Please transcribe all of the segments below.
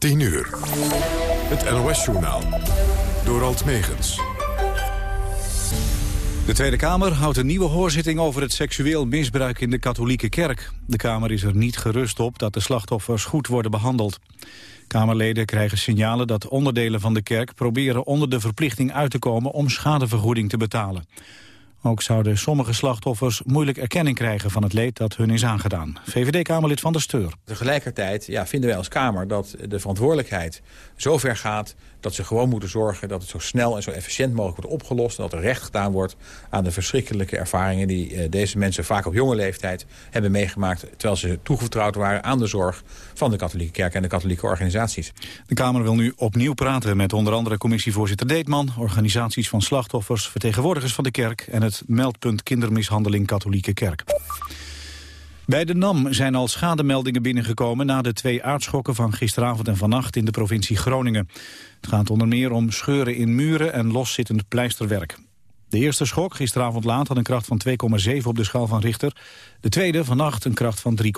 10 uur. Het NOS-journaal. Door Alt Megens. De Tweede Kamer houdt een nieuwe hoorzitting over het seksueel misbruik in de katholieke kerk. De Kamer is er niet gerust op dat de slachtoffers goed worden behandeld. Kamerleden krijgen signalen dat onderdelen van de kerk proberen onder de verplichting uit te komen om schadevergoeding te betalen. Ook zouden sommige slachtoffers moeilijk erkenning krijgen van het leed dat hun is aangedaan. VVD-Kamerlid Van der Steur. Tegelijkertijd ja, vinden wij als Kamer dat de verantwoordelijkheid zo ver gaat dat ze gewoon moeten zorgen dat het zo snel en zo efficiënt mogelijk wordt opgelost. En dat er recht gedaan wordt aan de verschrikkelijke ervaringen die eh, deze mensen vaak op jonge leeftijd hebben meegemaakt. Terwijl ze toegevertrouwd waren aan de zorg van de katholieke kerk en de katholieke organisaties. De Kamer wil nu opnieuw praten met onder andere commissievoorzitter Deetman, organisaties van slachtoffers, vertegenwoordigers van de kerk en het meldpunt kindermishandeling katholieke kerk. Bij de NAM zijn al schademeldingen binnengekomen... na de twee aardschokken van gisteravond en vannacht in de provincie Groningen. Het gaat onder meer om scheuren in muren en loszittend pleisterwerk. De eerste schok, gisteravond laat, had een kracht van 2,7 op de schaal van Richter. De tweede, vannacht, een kracht van 3,2.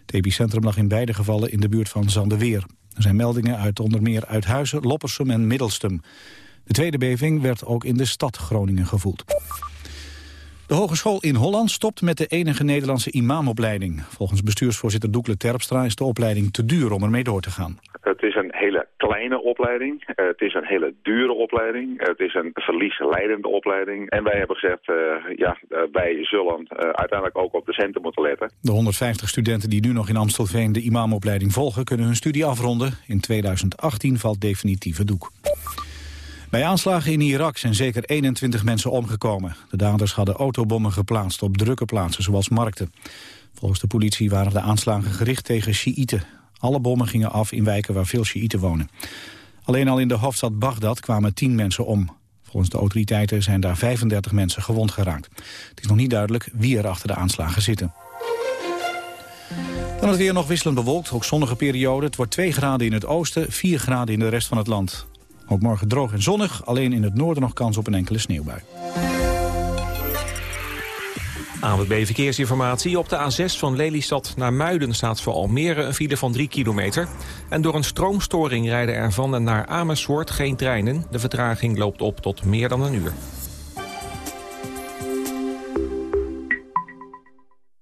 Het epicentrum lag in beide gevallen in de buurt van Zandeweer. Er zijn meldingen uit onder meer Uithuizen, Loppersum en Middelstum. De tweede beving werd ook in de stad Groningen gevoeld. De Hogeschool in Holland stopt met de enige Nederlandse imamopleiding. Volgens bestuursvoorzitter Doekle Terpstra is de opleiding te duur om ermee door te gaan. Het is een hele kleine opleiding. Eh, het is een hele dure opleiding. Het is een verliesleidende opleiding. En wij hebben gezegd, uh, ja, uh, wij zullen uiteindelijk ook op de centen moeten letten. De 150 studenten die nu nog in Amstelveen de imamopleiding volgen... kunnen hun studie afronden. In 2018 valt definitieve doek. Bij aanslagen in Irak zijn zeker 21 mensen omgekomen. De daders hadden autobommen geplaatst op drukke plaatsen, zoals markten. Volgens de politie waren de aanslagen gericht tegen Sjiïten. Alle bommen gingen af in wijken waar veel Sjiïten wonen. Alleen al in de hoofdstad Bagdad kwamen 10 mensen om. Volgens de autoriteiten zijn daar 35 mensen gewond geraakt. Het is nog niet duidelijk wie er achter de aanslagen zitten. Dan het weer nog wisselend bewolkt, ook zonnige periode. Het wordt 2 graden in het oosten, 4 graden in de rest van het land. Ook morgen droog en zonnig, alleen in het noorden nog kans op een enkele sneeuwbui. ANWB Verkeersinformatie. Op de A6 van Lelystad naar Muiden staat voor Almere een file van 3 kilometer. En door een stroomstoring rijden er van en naar Amersfoort geen treinen. De vertraging loopt op tot meer dan een uur.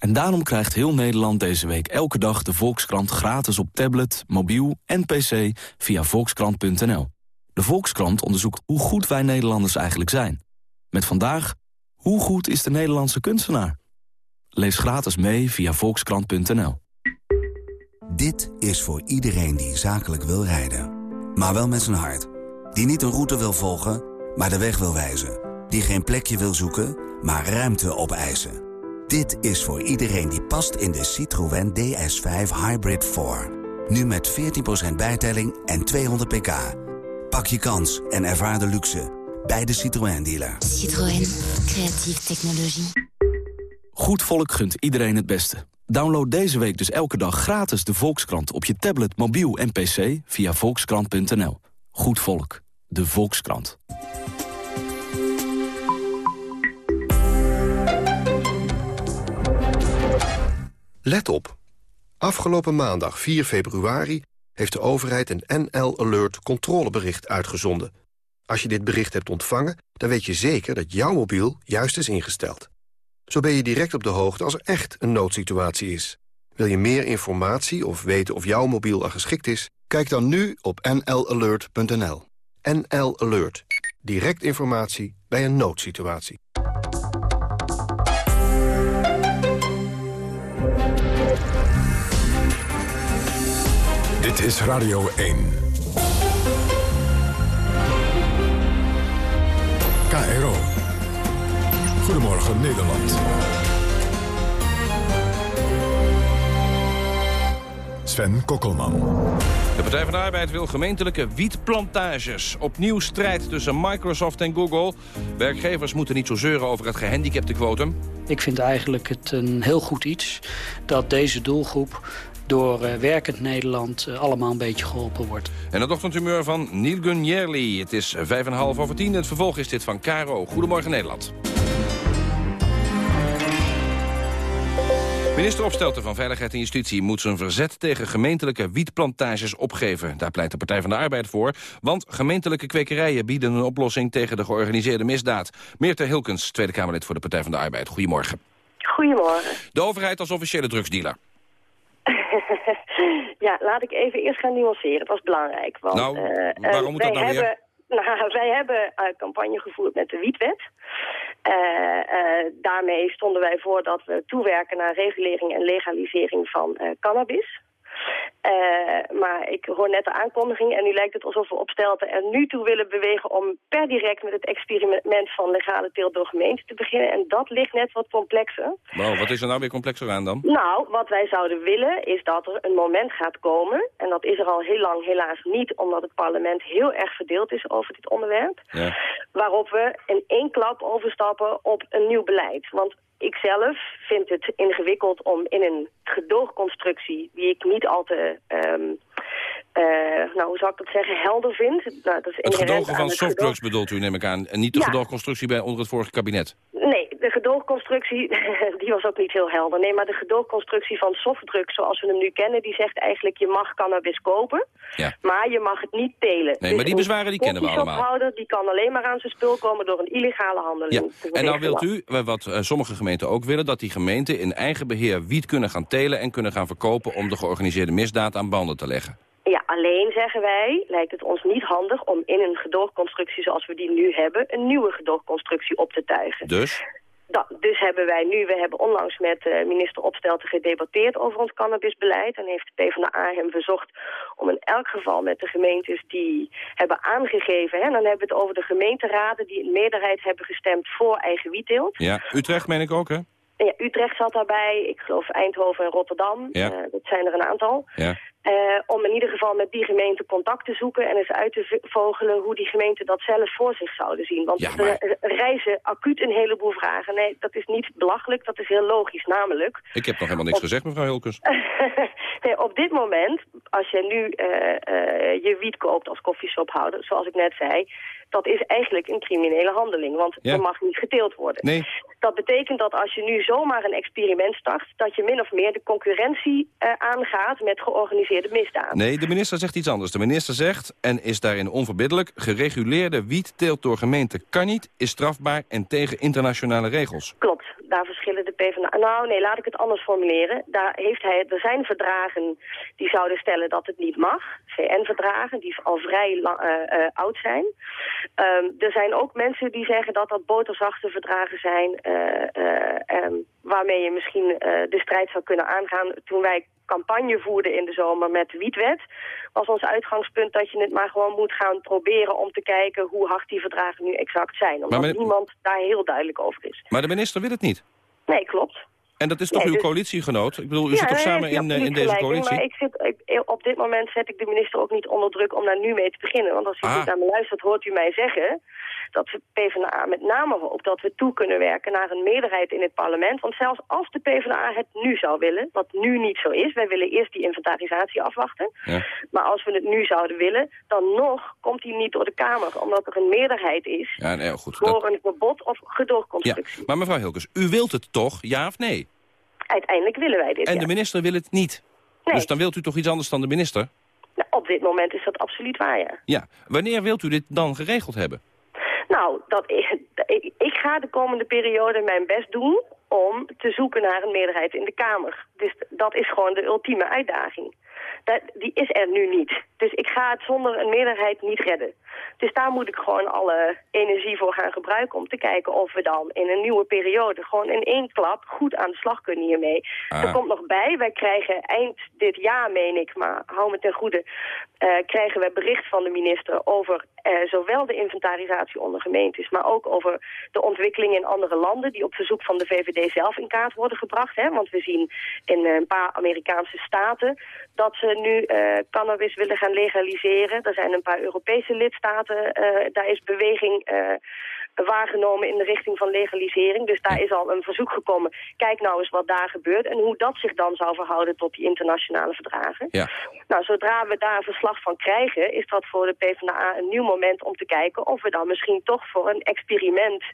En daarom krijgt heel Nederland deze week elke dag de Volkskrant gratis op tablet, mobiel en pc via volkskrant.nl. De Volkskrant onderzoekt hoe goed wij Nederlanders eigenlijk zijn. Met vandaag, hoe goed is de Nederlandse kunstenaar? Lees gratis mee via volkskrant.nl. Dit is voor iedereen die zakelijk wil rijden. Maar wel met zijn hart. Die niet een route wil volgen, maar de weg wil wijzen. Die geen plekje wil zoeken, maar ruimte opeisen. Dit is voor iedereen die past in de Citroën DS5 Hybrid 4. Nu met 14% bijtelling en 200 pk. Pak je kans en ervaar de luxe bij de Citroën dealer. Citroën, creatieve technologie. Goed volk gunt iedereen het beste. Download deze week dus elke dag gratis de Volkskrant op je tablet, mobiel en pc via volkskrant.nl. Goed volk, de Volkskrant. Let op. Afgelopen maandag 4 februari heeft de overheid een NL Alert controlebericht uitgezonden. Als je dit bericht hebt ontvangen, dan weet je zeker dat jouw mobiel juist is ingesteld. Zo ben je direct op de hoogte als er echt een noodsituatie is. Wil je meer informatie of weten of jouw mobiel er geschikt is? Kijk dan nu op nlalert.nl. NL Alert. Direct informatie bij een noodsituatie. Dit is Radio 1. KRO. Goedemorgen Nederland. Sven Kokkelman. De Partij van de Arbeid wil gemeentelijke wietplantages. Opnieuw strijd tussen Microsoft en Google. Werkgevers moeten niet zo zeuren over het gehandicapte quotum. Ik vind eigenlijk het een heel goed iets dat deze doelgroep door uh, werkend Nederland uh, allemaal een beetje geholpen wordt. En het ochtendhumeur van Neil Gunjerli. Het is vijf en half over tien. Het vervolg is dit van Caro. Goedemorgen Nederland. Minister Opstelten van Veiligheid en Justitie moet zijn verzet tegen gemeentelijke wietplantages opgeven. Daar pleit de Partij van de Arbeid voor, want gemeentelijke kwekerijen bieden een oplossing tegen de georganiseerde misdaad. Meerte Hilkens, Tweede Kamerlid voor de Partij van de Arbeid. Goedemorgen. Goedemorgen. De overheid als officiële drugsdealer. ja, laat ik even eerst gaan nuanceren. Dat was belangrijk. Want, nou, uh, waarom moet dat nou hebben, weer? Nou, wij hebben uh, campagne gevoerd met de wietwet. Uh, daarmee stonden wij voor dat we toewerken naar regulering en legalisering van cannabis. Uh, maar ik hoor net de aankondiging en nu lijkt het alsof we opstelten er nu toe willen bewegen om per direct met het experiment van legale teelt door gemeente te beginnen. En dat ligt net wat complexer. Wow, wat is er nou weer complexer aan dan? Nou, wat wij zouden willen is dat er een moment gaat komen. En dat is er al heel lang helaas niet, omdat het parlement heel erg verdeeld is over dit onderwerp. Ja. Waarop we in één klap overstappen op een nieuw beleid. Want ik zelf vind het ingewikkeld om in een gedoogconstructie... die ik niet al te, um, uh, nou hoe zou ik dat zeggen, helder vind. Nou, dat is het gedogen van softdrugs bedoelt u, neem ik aan. En niet de ja. gedoogconstructie bij onder het vorige kabinet. Nee, de gedoogconstructie, die was ook niet heel helder. Nee, maar de gedoogconstructie van softdrugs zoals we hem nu kennen... die zegt eigenlijk, je mag cannabis kopen, ja. maar je mag het niet telen. Nee, maar die bezwaren die kennen we allemaal. die kan alleen maar aan zijn spul komen door een illegale handeling. Ja. En nou wilt u, wat uh, sommige gemeenten ook willen... dat die gemeenten in eigen beheer wiet kunnen gaan telen... en kunnen gaan verkopen om de georganiseerde misdaad aan banden te leggen. Ja, alleen zeggen wij, lijkt het ons niet handig om in een gedoogconstructie zoals we die nu hebben... een nieuwe gedoogconstructie op te tuigen. Dus? Dus hebben wij nu, we hebben onlangs met uh, minister Opstelten gedebatteerd over ons cannabisbeleid. En heeft de PvdA hem verzocht om in elk geval met de gemeentes die hebben aangegeven... Hè, dan hebben we het over de gemeenteraden die in meerderheid hebben gestemd voor eigen wietteelt. Ja, Utrecht meen ik ook, hè? Ja, Utrecht zat daarbij, ik geloof Eindhoven en Rotterdam. Ja. Uh, dat zijn er een aantal. Ja. Uh, om in ieder geval met die gemeente contact te zoeken... en eens uit te vogelen hoe die gemeenten dat zelf voor zich zouden zien. Want ja, maar... er reizen acuut een heleboel vragen. Nee, dat is niet belachelijk, dat is heel logisch. Namelijk... Ik heb nog helemaal niks op... gezegd, mevrouw Hilkens. nee, op dit moment, als je nu uh, je wiet koopt als koffieshophouder... zoals ik net zei dat is eigenlijk een criminele handeling. Want ja. er mag niet geteeld worden. Nee. Dat betekent dat als je nu zomaar een experiment start... dat je min of meer de concurrentie uh, aangaat met georganiseerde misdaad. Nee, de minister zegt iets anders. De minister zegt, en is daarin onverbiddelijk... gereguleerde wietteelt door gemeenten kan niet, is strafbaar... en tegen internationale regels. Klopt, daar verschillen de PvdA... Nou, nee, laat ik het anders formuleren. Daar heeft hij, er zijn verdragen die zouden stellen dat het niet mag. VN-verdragen, die al vrij uh, uh, oud zijn... Um, er zijn ook mensen die zeggen dat dat boterzachte verdragen zijn... Uh, um, waarmee je misschien de strijd zou kunnen aangaan. Toen wij campagne voerden in de zomer met de wietwet... was ons uitgangspunt dat je het maar gewoon moet gaan proberen... om te kijken hoe hard die verdragen nu exact zijn. Omdat men... niemand daar heel duidelijk over is. Maar de minister wil het niet? Nee, klopt. En dat is toch nee, uw dus... coalitiegenoot? Ik bedoel, u ja, zit toch nee, samen in, in deze coalitie? Maar ik zit, ik, op dit moment zet ik de minister ook niet onder druk om daar nu mee te beginnen. Want als u ah. goed naar me luistert, hoort u mij zeggen dat de PvdA met name hoopt dat we toe kunnen werken naar een meerderheid in het parlement. Want zelfs als de PvdA het nu zou willen, wat nu niet zo is, wij willen eerst die inventarisatie afwachten. Ja. Maar als we het nu zouden willen, dan nog komt hij niet door de Kamer, omdat er een meerderheid is ja, nee, goed, voor dat... een verbod of gedoogconstructie. Ja. Maar mevrouw Hilkers, u wilt het toch, ja of nee? Uiteindelijk willen wij dit, En ja. de minister wil het niet. Nee. Dus dan wilt u toch iets anders dan de minister? Nou, op dit moment is dat absoluut waar, ja. Ja. Wanneer wilt u dit dan geregeld hebben? Nou, dat ik, ik ga de komende periode mijn best doen om te zoeken naar een meerderheid in de Kamer. Dus dat is gewoon de ultieme uitdaging. Dat, die is er nu niet. Dus ik ga het zonder een meerderheid niet redden. Dus daar moet ik gewoon alle energie voor gaan gebruiken om te kijken of we dan in een nieuwe periode gewoon in één klap goed aan de slag kunnen hiermee. Ah. Er komt nog bij, wij krijgen eind dit jaar, meen ik, maar hou me ten goede, eh, krijgen we bericht van de minister over eh, zowel de inventarisatie onder gemeentes, maar ook over de ontwikkelingen in andere landen die op verzoek van de VVD zelf in kaart worden gebracht. Hè? Want we zien in eh, een paar Amerikaanse staten dat ze nu eh, cannabis willen gaan legaliseren. Er zijn een paar Europese lidstaten, eh, daar is beweging eh, waargenomen in de richting van legalisering. Dus daar is al een verzoek gekomen. Kijk nou eens wat daar gebeurt en hoe dat zich dan zou verhouden tot die internationale verdragen. Ja. Nou, zodra we daar een verslag van krijgen, is dat voor de PvdA een nieuw moment om te kijken of we dan misschien toch voor een experiment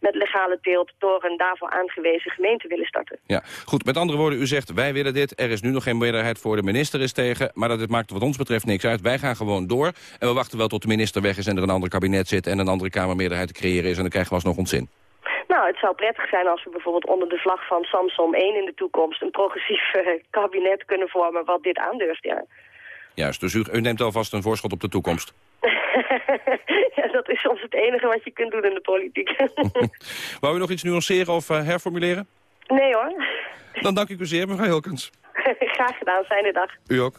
met legale teelt door een daarvoor aangewezen gemeente willen starten. Ja, goed. Met andere woorden, u zegt wij willen dit. Er is nu nog geen meerderheid voor. De minister is tegen. Maar dat het maakt wat ons betreft niks uit. Wij gaan gewoon door. En we wachten wel tot de minister weg is en er een ander kabinet zit... en een andere Kamermeerderheid te creëren is. En dan krijgen we alsnog ontzin. Nou, het zou prettig zijn als we bijvoorbeeld onder de vlag van Samsom 1 in de toekomst een progressief eh, kabinet kunnen vormen wat dit aandurft, ja. Juist, dus u, u neemt alvast een voorschot op de toekomst. ja. Dat is soms het enige wat je kunt doen in de politiek. Wou u nog iets nuanceren of eh, herformuleren? nee hoor. Dan dank ik u zeer, mevrouw Hilkens. Graag gedaan, fijne dag. U ook.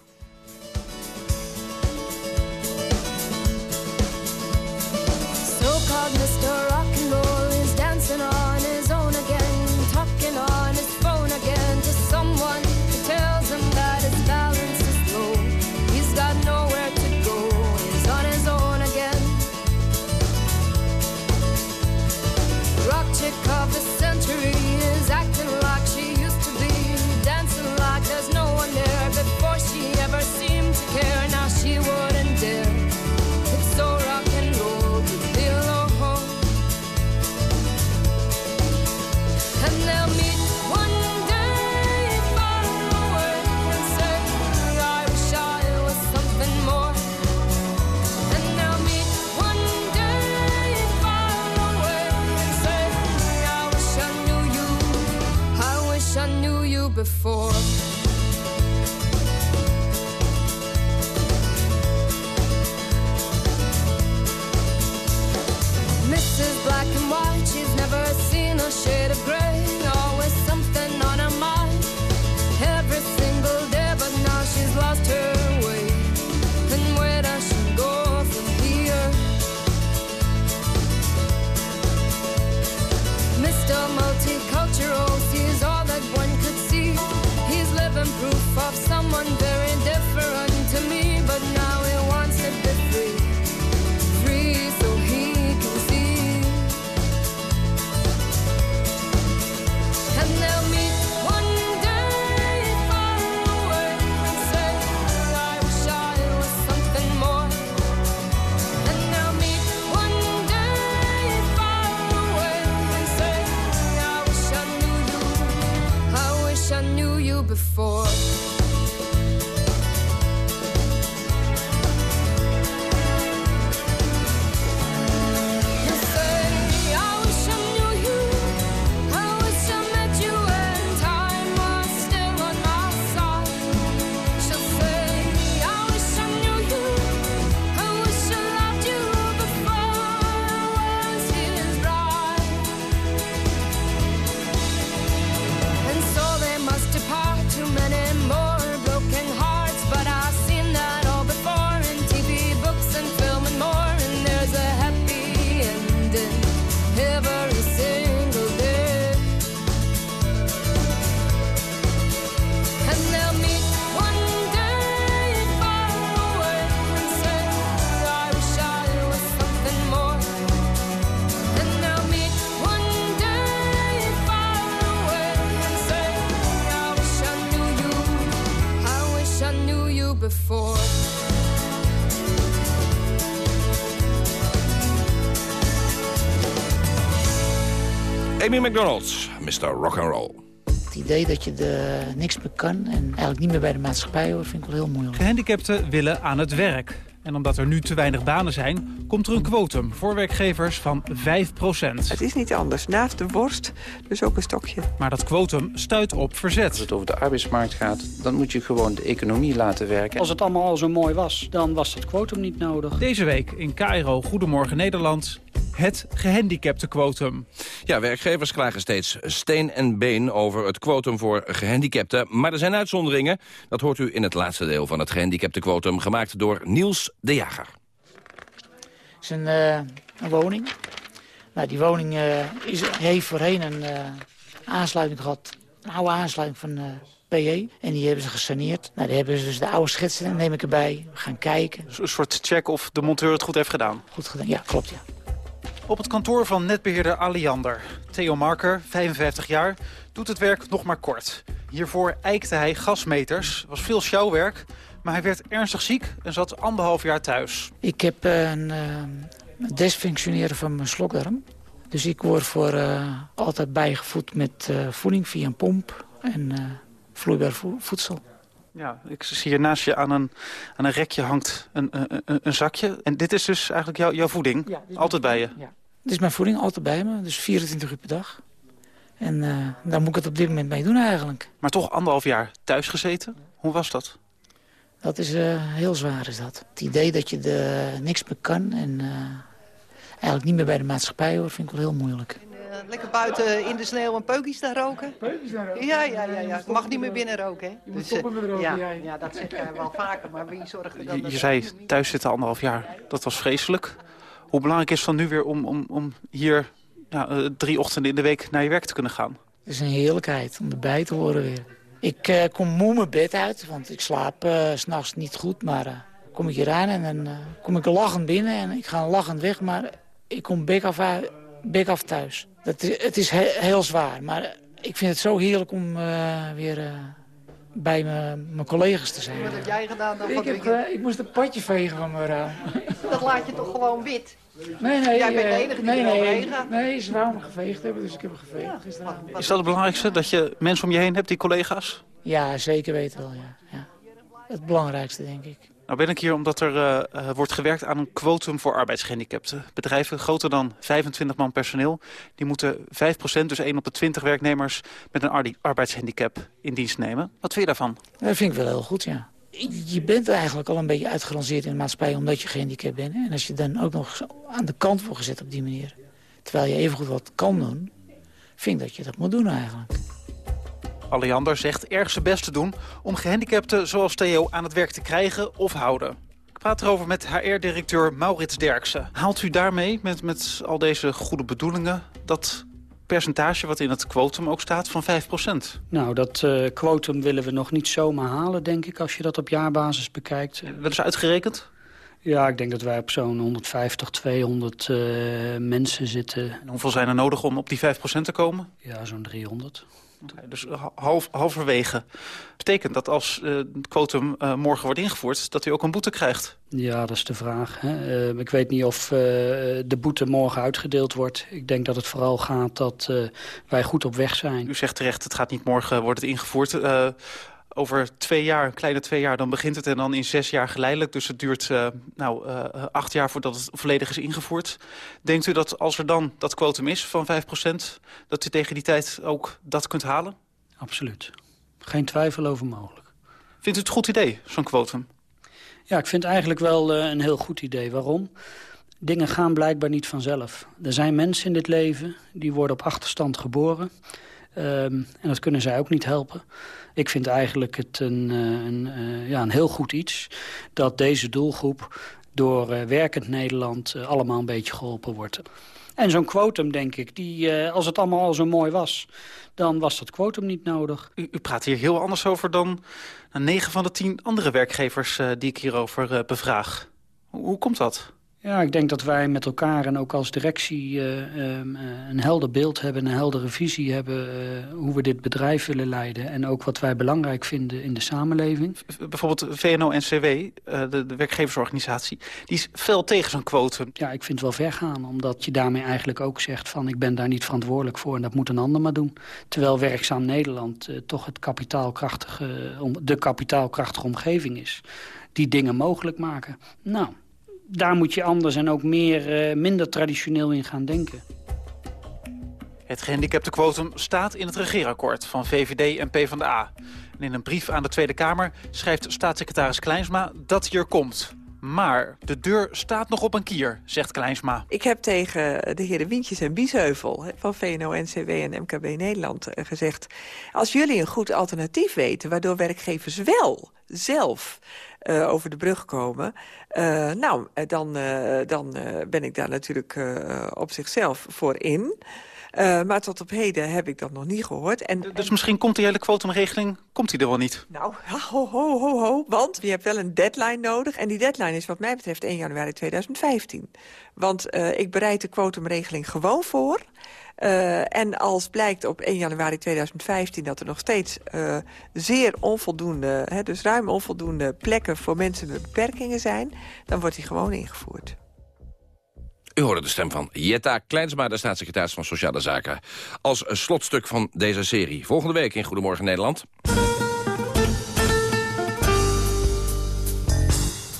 Before. McDonald's, Mr. Rock'n'Roll. Het idee dat je er niks meer kan en eigenlijk niet meer bij de maatschappij hoort, vind ik wel heel moeilijk. Gehandicapten willen aan het werk. En omdat er nu te weinig banen zijn, komt er een quotum voor werkgevers van 5% Het is niet anders. Naast de worst, dus ook een stokje. Maar dat quotum stuit op verzet. Als het over de arbeidsmarkt gaat, dan moet je gewoon de economie laten werken. Als het allemaal al zo mooi was, dan was dat quotum niet nodig. Deze week in KRO Goedemorgen Nederland het gehandicaptenquotum. Ja, werkgevers klagen steeds steen en been over het quotum voor gehandicapten. Maar er zijn uitzonderingen. Dat hoort u in het laatste deel van het gehandicaptenquotum... gemaakt door Niels de Jager. Is een, eh, een woning. Nou, die woning eh, is, heeft voorheen een eh, aansluiting gehad. Een oude aansluiting van PE. En die hebben ze gesaneerd. Nou, die hebben ze dus de oude schetsen, neem ik erbij. We gaan kijken. Een soort check of de monteur het goed heeft gedaan. Goed gedaan, ja, klopt, ja. Op het kantoor van netbeheerder Aliander. Theo Marker, 55 jaar, doet het werk nog maar kort. Hiervoor eikte hij gasmeters, was veel sjouwwerk... maar hij werd ernstig ziek en zat anderhalf jaar thuis. Ik heb eh, een uh, desfunctioneren van mijn slokdarm. Dus ik word voor uh, altijd bijgevoed met uh, voeding via een pomp en vloeibaar vo voedsel. Ja, ik zie hier naast je aan een, aan een rekje hangt een, een, een zakje. En dit is dus eigenlijk jou, jouw voeding? Ja, altijd bij je? Ja. Dit is mijn voeding, altijd bij me. Dus 24 uur per dag. En uh, daar moet ik het op dit moment mee doen eigenlijk. Maar toch anderhalf jaar thuis gezeten? Hoe was dat? Dat is uh, heel zwaar, is dat. Het idee dat je er niks meer kan en uh, eigenlijk niet meer bij de maatschappij hoort, vind ik wel heel moeilijk. Lekker buiten in de sneeuw en peukjes te roken. Peukjes te roken? Ja, ja, ja, ja. Ik mag niet meer binnen roken, hè. Je moet stoppen met roken, ja, jij. ja, dat zeg jij wel vaker, maar wie zorgt er dan... Je, dat je zei thuis zitten anderhalf jaar. Dat was vreselijk. Hoe belangrijk is het dan nu weer om, om, om hier nou, drie ochtenden in de week naar je werk te kunnen gaan? Het is een heerlijkheid om erbij te horen weer. Ik uh, kom moe mijn bed uit, want ik slaap uh, s'nachts niet goed. Maar uh, kom ik hier aan en dan kom ik lachend binnen en ik ga lachend weg. Maar ik kom bek af, bek af thuis. Dat het is he heel zwaar, maar ik vind het zo heerlijk om weer bij mijn collega's te zijn. Wat heb jij gedaan dan? Ik, heb, ik moest een padje vegen van mijn raam. Dat laat je toch gewoon wit? Nee, nee. Jij bent de uh, enige die nee, nee, nee, ze wou me geveegd hebben, dus ik heb hem geveegd ja. gisteravond. Is dat het belangrijkste, dat je mensen om je heen hebt, die collega's? Ja, zeker weten wel, ja. ja. Het belangrijkste, denk ik. Nou ben ik hier omdat er uh, uh, wordt gewerkt aan een quotum voor arbeidsgehandicapten. Bedrijven groter dan 25 man personeel, die moeten 5%, dus 1 op de 20 werknemers met een arbeidshandicap in dienst nemen. Wat vind je daarvan? Dat vind ik wel heel goed, ja. Je bent eigenlijk al een beetje uitgeranceerd in de maatschappij omdat je gehandicapt bent. En als je dan ook nog aan de kant wordt gezet op die manier, terwijl je evengoed wat kan doen, vind dat je dat moet doen eigenlijk. Alliander zegt erg zijn best te doen om gehandicapten zoals Theo aan het werk te krijgen of houden. Ik praat erover met HR-directeur Maurits Derksen. Haalt u daarmee, met, met al deze goede bedoelingen, dat percentage wat in het quotum ook staat van 5%? Nou, dat uh, quotum willen we nog niet zomaar halen, denk ik, als je dat op jaarbasis bekijkt. Wel eens uitgerekend? Ja, ik denk dat wij op zo'n 150, 200 uh, mensen zitten. En hoeveel zijn er nodig om op die 5% te komen? Ja, zo'n 300. Dus half, halverwege. Betekent dat als uh, het quotum uh, morgen wordt ingevoerd... dat u ook een boete krijgt? Ja, dat is de vraag. Hè. Uh, ik weet niet of de boete morgen uitgedeeld wordt. Ik denk dat het vooral gaat dat wij goed op weg zijn. U zegt terecht, het gaat niet morgen wordt het ingevoerd over twee jaar, kleine twee jaar, dan begint het en dan in zes jaar geleidelijk. Dus het duurt uh, nou, uh, acht jaar voordat het volledig is ingevoerd. Denkt u dat als er dan dat quotum is van 5%, dat u tegen die tijd ook dat kunt halen? Absoluut. Geen twijfel over mogelijk. Vindt u het een goed idee, zo'n quotum? Ja, ik vind het eigenlijk wel uh, een heel goed idee. Waarom? Dingen gaan blijkbaar niet vanzelf. Er zijn mensen in dit leven die worden op achterstand geboren. Um, en dat kunnen zij ook niet helpen. Ik vind eigenlijk het een, een, uh, ja, een heel goed iets dat deze doelgroep door uh, werkend Nederland allemaal een beetje geholpen wordt. En zo'n quotum, denk ik, die, als het allemaal al zo mooi was... dan was dat quotum niet nodig. U, u praat hier heel anders over dan 9 van de 10 andere werkgevers die ik hierover bevraag. Hoe, hoe komt dat? Ja, ik denk dat wij met elkaar en ook als directie uh, um, uh, een helder beeld hebben... een heldere visie hebben uh, hoe we dit bedrijf willen leiden... en ook wat wij belangrijk vinden in de samenleving. Bijvoorbeeld VNO-NCW, de, de werkgeversorganisatie, die is fel tegen zo'n quotum. Ja, ik vind het wel ver gaan, omdat je daarmee eigenlijk ook zegt... van ik ben daar niet verantwoordelijk voor en dat moet een ander maar doen. Terwijl Werkzaam Nederland toch het kapitaalkrachtige, de kapitaalkrachtige omgeving is die dingen mogelijk maken. Nou, daar moet je anders en ook meer, eh, minder traditioneel in gaan denken. Het gehandicaptenquotum staat in het regeerakkoord van VVD en PvdA. En in een brief aan de Tweede Kamer schrijft staatssecretaris Kleinsma dat hij er komt. Maar de deur staat nog op een kier, zegt Kleinsma. Ik heb tegen de heren Wientjes en Biesheuvel van VNO-NCW en MKB Nederland eh, gezegd... als jullie een goed alternatief weten waardoor werkgevers wel zelf eh, over de brug komen... eh, nou, dan, dan ben ik daar natuurlijk op zichzelf voor in... Eh, maar tot op heden heb ik dat nog niet gehoord. En, Dus misschien komt die hele kwotumregeling komt die er wel niet. Nou, ho, ho, ho, ho. Want je hebt wel een deadline nodig. En die deadline is wat mij betreft 1 januari 2015. Want uh, ik bereid de kwotumregeling gewoon voor. Uh, en als blijkt op 1 januari 2015 dat er nog steeds uh, zeer onvoldoende... Hè, dus ruim onvoldoende plekken voor mensen met beperkingen zijn... dan wordt die gewoon ingevoerd. U hoorde de stem van Jetta Kleinsma, de staatssecretaris van Sociale Zaken. Als slotstuk van deze serie. Volgende week in Goedemorgen Nederland.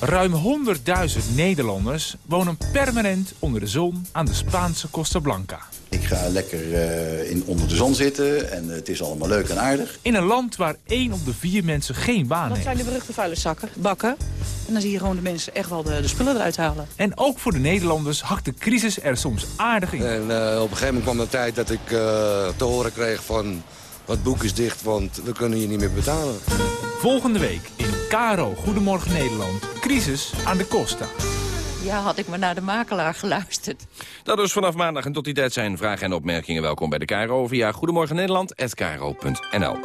Ruim 100.000 Nederlanders wonen permanent onder de zon aan de Spaanse Costa Blanca. Ik ga lekker uh, in onder de zon zitten en het is allemaal leuk en aardig. In een land waar één op de vier mensen geen baan heeft. Dat zijn de beruchte vuilniszakken, bakken. En dan zie je gewoon de mensen echt wel de, de spullen eruit halen. En ook voor de Nederlanders hakt de crisis er soms aardig in. En uh, op een gegeven moment kwam de tijd dat ik uh, te horen kreeg van... het boek is dicht, want we kunnen je niet meer betalen. Volgende week in Caro Goedemorgen Nederland. Crisis aan de Costa. Ja, had ik maar naar de makelaar geluisterd. Dat is vanaf maandag en tot die tijd zijn vragen en opmerkingen welkom bij de KRO via Goedemorgen Nederland@kro.nl.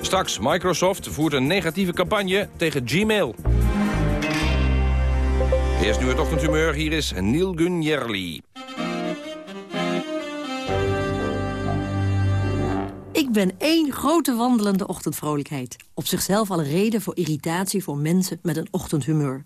Straks, Microsoft voert een negatieve campagne tegen Gmail. Eerst nu het ochtendhumeur, hier is Neil Gunjerli. Ben één grote wandelende ochtendvrolijkheid. Op zichzelf al een reden voor irritatie voor mensen met een ochtendhumeur.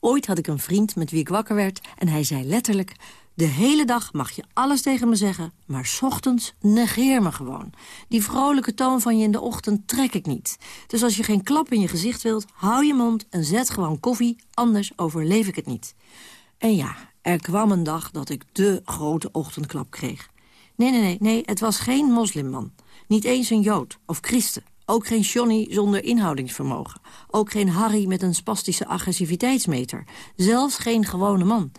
Ooit had ik een vriend met wie ik wakker werd en hij zei letterlijk... de hele dag mag je alles tegen me zeggen, maar 's ochtends negeer me gewoon. Die vrolijke toon van je in de ochtend trek ik niet. Dus als je geen klap in je gezicht wilt, hou je mond en zet gewoon koffie... anders overleef ik het niet. En ja, er kwam een dag dat ik de grote ochtendklap kreeg. Nee, nee, nee, nee, het was geen moslimman. Niet eens een jood of christen. Ook geen Johnny zonder inhoudingsvermogen. Ook geen Harry met een spastische agressiviteitsmeter. Zelfs geen gewone man.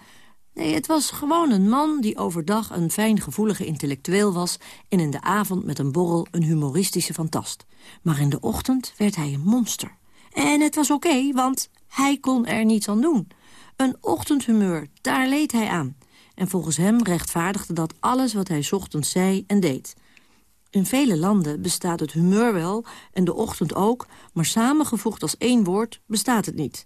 Nee, het was gewoon een man die overdag een fijngevoelige intellectueel was... en in de avond met een borrel een humoristische fantast. Maar in de ochtend werd hij een monster. En het was oké, want hij kon er niets aan doen. Een ochtendhumeur, daar leed hij aan. En volgens hem rechtvaardigde dat alles wat hij ochtends zei en deed... In vele landen bestaat het humeur wel, en de ochtend ook... maar samengevoegd als één woord bestaat het niet.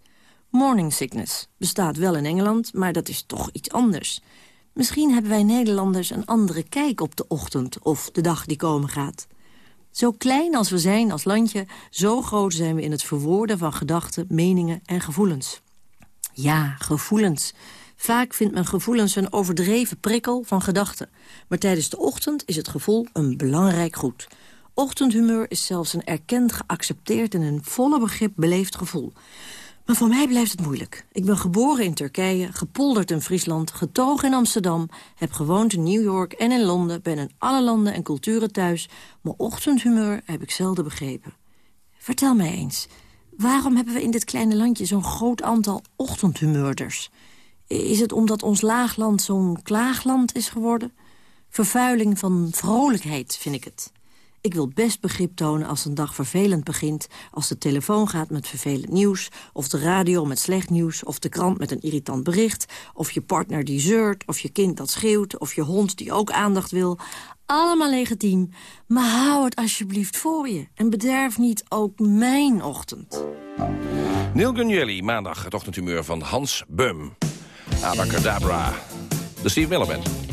Morning sickness bestaat wel in Engeland, maar dat is toch iets anders. Misschien hebben wij Nederlanders een andere kijk op de ochtend... of de dag die komen gaat. Zo klein als we zijn als landje, zo groot zijn we in het verwoorden van gedachten, meningen en gevoelens. Ja, gevoelens... Vaak vindt men gevoelens een overdreven prikkel van gedachten. Maar tijdens de ochtend is het gevoel een belangrijk goed. Ochtendhumeur is zelfs een erkend, geaccepteerd en een volle begrip beleefd gevoel. Maar voor mij blijft het moeilijk. Ik ben geboren in Turkije, gepolderd in Friesland, getogen in Amsterdam... heb gewoond in New York en in Londen, ben in alle landen en culturen thuis... maar ochtendhumeur heb ik zelden begrepen. Vertel mij eens, waarom hebben we in dit kleine landje... zo'n groot aantal ochtendhumeurders... Is het omdat ons laagland zo'n klaagland is geworden? Vervuiling van vrolijkheid, vind ik het. Ik wil best begrip tonen als een dag vervelend begint... als de telefoon gaat met vervelend nieuws... of de radio met slecht nieuws... of de krant met een irritant bericht... of je partner die zeurt, of je kind dat schreeuwt... of je hond die ook aandacht wil. Allemaal legitiem, maar hou het alsjeblieft voor je... en bederf niet ook mijn ochtend. Neil Gunjelli, maandag het ochtendhumeur van Hans Bum. Abacadabra. De Steve Miller Band.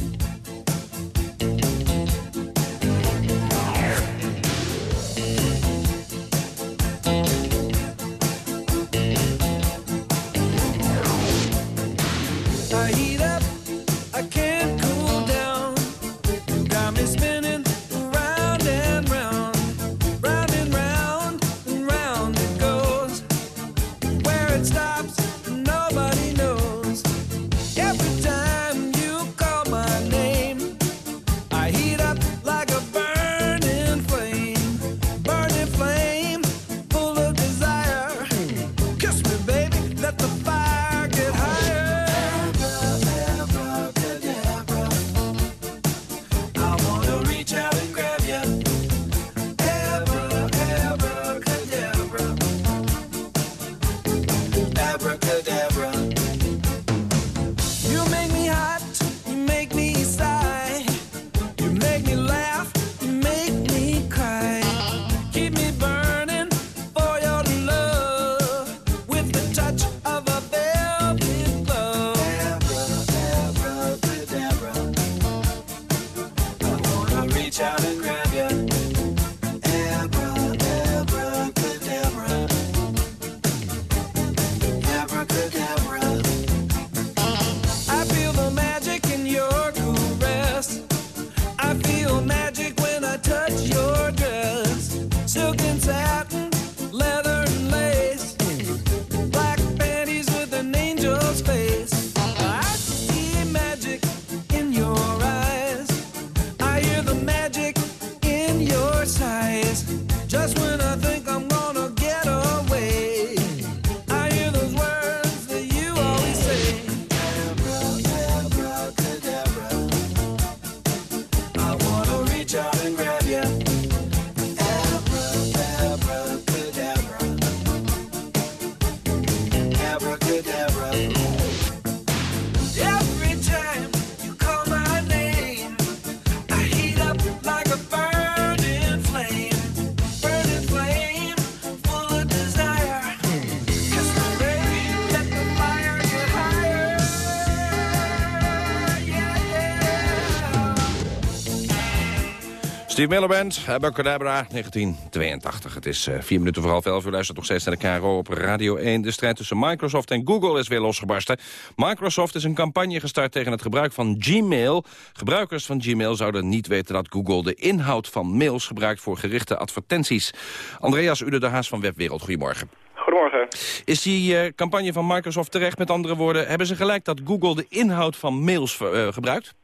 Steve Miller Band, Abracadabra, 1982. Het is eh, vier minuten voor half elf. U luistert nog steeds naar de KRO op Radio 1. De strijd tussen Microsoft en Google is weer losgebarsten. Microsoft is een campagne gestart tegen het gebruik van Gmail. Gebruikers van Gmail zouden niet weten dat Google de inhoud van mails gebruikt voor gerichte advertenties. Andreas Ude de Haas van Webwereld, goedemorgen. Goedemorgen. Is die eh, campagne van Microsoft terecht? Met andere woorden, hebben ze gelijk dat Google de inhoud van mails eh, gebruikt?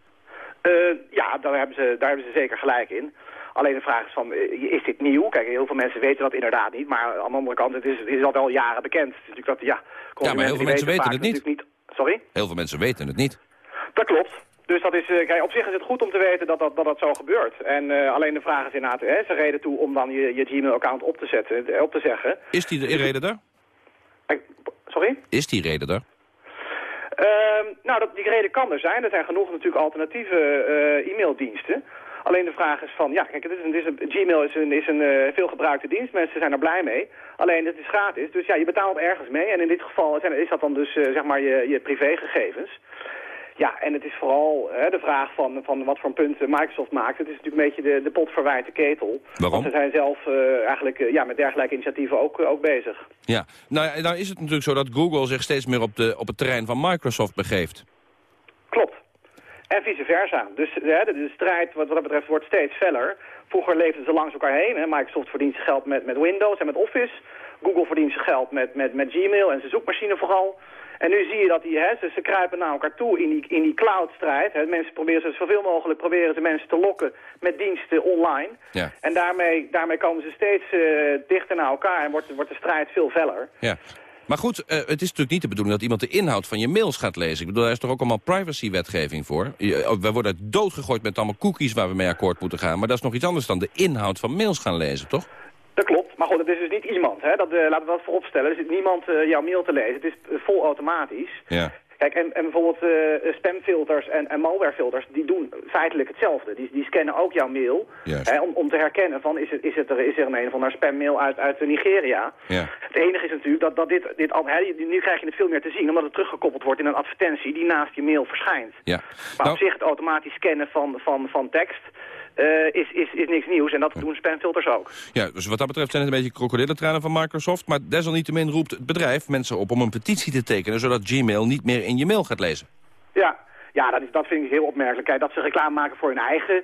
Ja, daar hebben, ze, daar hebben ze zeker gelijk in. Alleen de vraag is van, eh, is dit nieuw? Kijk, heel veel mensen weten dat inderdaad niet. Maar aan de andere kant, het is, het is al wel jaren bekend. Is natuurlijk dat, ja, Ja, maar heel veel mensen weten het niet. Sorry? Heel veel mensen weten het niet. Dat klopt. Dus dat is, eh, kijk, op zich is het goed om te weten dat dat, dat, dat zo gebeurt. En eh, alleen de vraag is inderdaad, hè, is er reden toe om dan je, je Gmail-account op te zetten, op te zeggen. Is die de reden daar? Sorry? Is die reden daar? Ehm, nou, dat, die reden kan er zijn. Er zijn genoeg natuurlijk alternatieve eh, e-maildiensten. Alleen de vraag is van, ja, kijk, het is een, het is een, Gmail is een, is een eh, veelgebruikte dienst. Mensen zijn er blij mee. Alleen, het is gratis. Dus ja, je betaalt ergens mee. En in dit geval zijn, is dat dan dus, eh, zeg maar, je, je privégegevens. Ja, en het is vooral hè, de vraag van, van wat voor punten Microsoft maakt. Het is natuurlijk een beetje de, de pot ketel. Waarom? Want ze zijn zelf eh, eigenlijk ja, met dergelijke initiatieven ook, ook bezig. Ja, nou, ja, nou is het natuurlijk zo dat Google zich steeds meer op, de, op het terrein van Microsoft begeeft. Klopt. En vice versa. Dus hè, de, de strijd wat, wat dat betreft wordt steeds feller. Vroeger leefden ze langs elkaar heen. Hè. Microsoft verdient zijn geld met, met Windows en met Office. Google verdient zijn geld met, met, met Gmail en zijn zoekmachine vooral. En nu zie je dat die, hè, ze, ze kruipen naar elkaar toe in die, in die cloud-strijd. Mensen proberen ze zoveel mogelijk proberen ze mensen te lokken met diensten online. Ja. En daarmee, daarmee komen ze steeds eh, dichter naar elkaar en wordt, wordt de strijd veel feller. Ja. Maar goed, eh, het is natuurlijk niet de bedoeling dat iemand de inhoud van je mails gaat lezen. Ik bedoel, daar is toch ook allemaal privacy-wetgeving voor? Je- oh, wij worden doodgegooid met allemaal cookies waar we mee akkoord moeten gaan. Maar dat is nog iets anders dan de inhoud van mails gaan lezen, toch? Dat klopt, maar goed, het is dus niet iemand. Hè? Dat, eh, laten we dat vooropstellen. Er zit niemand eh, jouw mail te lezen. Het is eh, vol automatisch. Ja. Kijk, en, en bijvoorbeeld eh, spamfilters en, en malwarefilters, die doen feitelijk hetzelfde. Die, die scannen ook jouw mail hè, om, om te herkennen van is, het, is, het er, is er een een of ander spammail uit, uit Nigeria. Ja. Het enige is natuurlijk dat, dat dit, dit hè, nu krijg je het veel meer te zien, omdat het teruggekoppeld wordt in een advertentie die naast je mail verschijnt. Ja. Maar op zich het automatisch scannen van, van, van tekst eh, is, is, is niks nieuws en dat doen spamfilters ook. Ja, dus wat dat betreft zijn het een beetje krokodillentranen van Microsoft. Maar desalniettemin roept het bedrijf mensen op om een petitie te tekenen... zodat Gmail niet meer in je mail gaat lezen. Ja, ja dat, is, dat vind ik heel opmerkelijk. Kijk, dat ze reclame maken voor hun eigen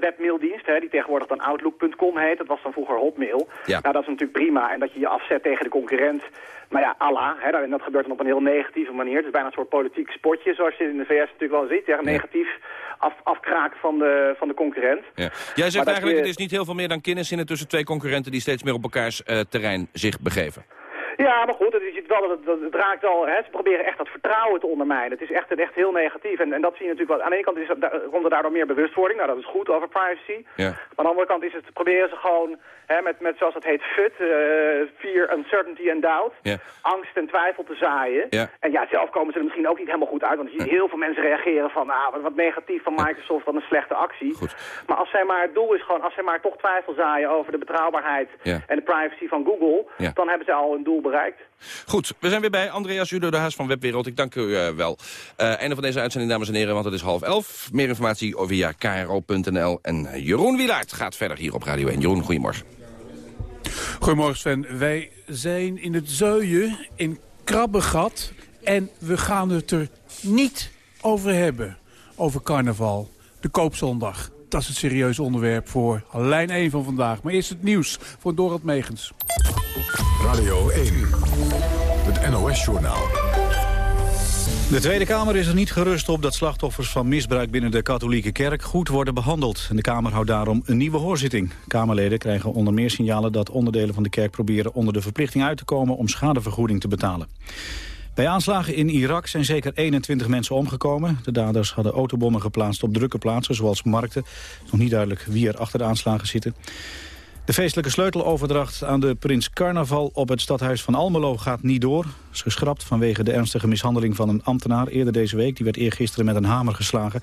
webmaildienst, hè, die tegenwoordig dan Outlook.com heet. Dat was dan vroeger Hotmail. Ja. Nou, dat is natuurlijk prima. En dat je je afzet tegen de concurrent. Maar ja, Allah, hè, en dat gebeurt dan op een heel negatieve manier. Het is bijna een soort politiek spotje, zoals je in de VS natuurlijk wel ziet. Ja, negatief af, afkraken van de, van de concurrent. Ja. Jij zegt Maar eigenlijk, je- het is niet heel veel meer dan kenniszinnen tussen twee concurrenten... die steeds meer op elkaars eh, terrein zich begeven. Ja, maar goed, het, is wel, dat het, dat het raakt al, hè, ze proberen echt dat vertrouwen te ondermijnen. Het is echt, echt heel negatief. En, en dat zie je natuurlijk wel. Aan de ene kant is, het- daar- komt er daardoor meer bewustwording. Nou, dat is goed over privacy. Ja. Maar aan de andere kant is het, proberen ze gewoon hè, met, met, zoals dat heet, FUD, eh fear, uncertainty en doubt, Ja. angst en twijfel te zaaien. Ja. En ja, zelf komen ze er misschien ook niet helemaal goed uit, want je ziet heel veel mensen reageren van, ah, wat, wat negatief van Microsoft, wat een slechte actie. Maar als zij maar, het doel is gewoon, als zij maar toch twijfel zaaien over de betrouwbaarheid en de privacy van Google, dan hebben ze al hun doel bereikt. Goed, we zijn weer bij Andreas Udo, de Haas van Webwereld. Ik dank u eh, wel. Eh einde van deze uitzending, dames en heren, want het is half elf. Meer informatie via kro.nl. En eh, Jeroen Wielaert gaat verder hier op Radio 1. Jeroen, goedemorgen. Goedemorgen Sven. Wij zijn in het Zeuien in Krabbegat en we gaan het er niet over hebben. Over carnaval, de koopzondag. Dat is het serieuze onderwerp voor lijn 1 van vandaag. Maar eerst het nieuws voor Dorot Megens. Radio 1, het NOS-journaal. De Tweede Kamer is er niet gerust op dat slachtoffers van misbruik binnen de katholieke kerk goed worden behandeld. De Kamer houdt daarom een nieuwe hoorzitting. Kamerleden krijgen onder meer signalen dat onderdelen van de kerk proberen onder de verplichting uit te komen om schadevergoeding te betalen. Bij aanslagen in Irak zijn zeker 21 mensen omgekomen. De daders hadden autobommen geplaatst op drukke plaatsen, zoals markten. Het is nog niet duidelijk wie er achter de aanslagen zitten. De feestelijke sleuteloverdracht aan de Prins Carnaval op het stadhuis van Almelo gaat niet door. is geschrapt vanwege de ernstige mishandeling van een ambtenaar eerder deze week. Die werd eergisteren met een hamer geslagen.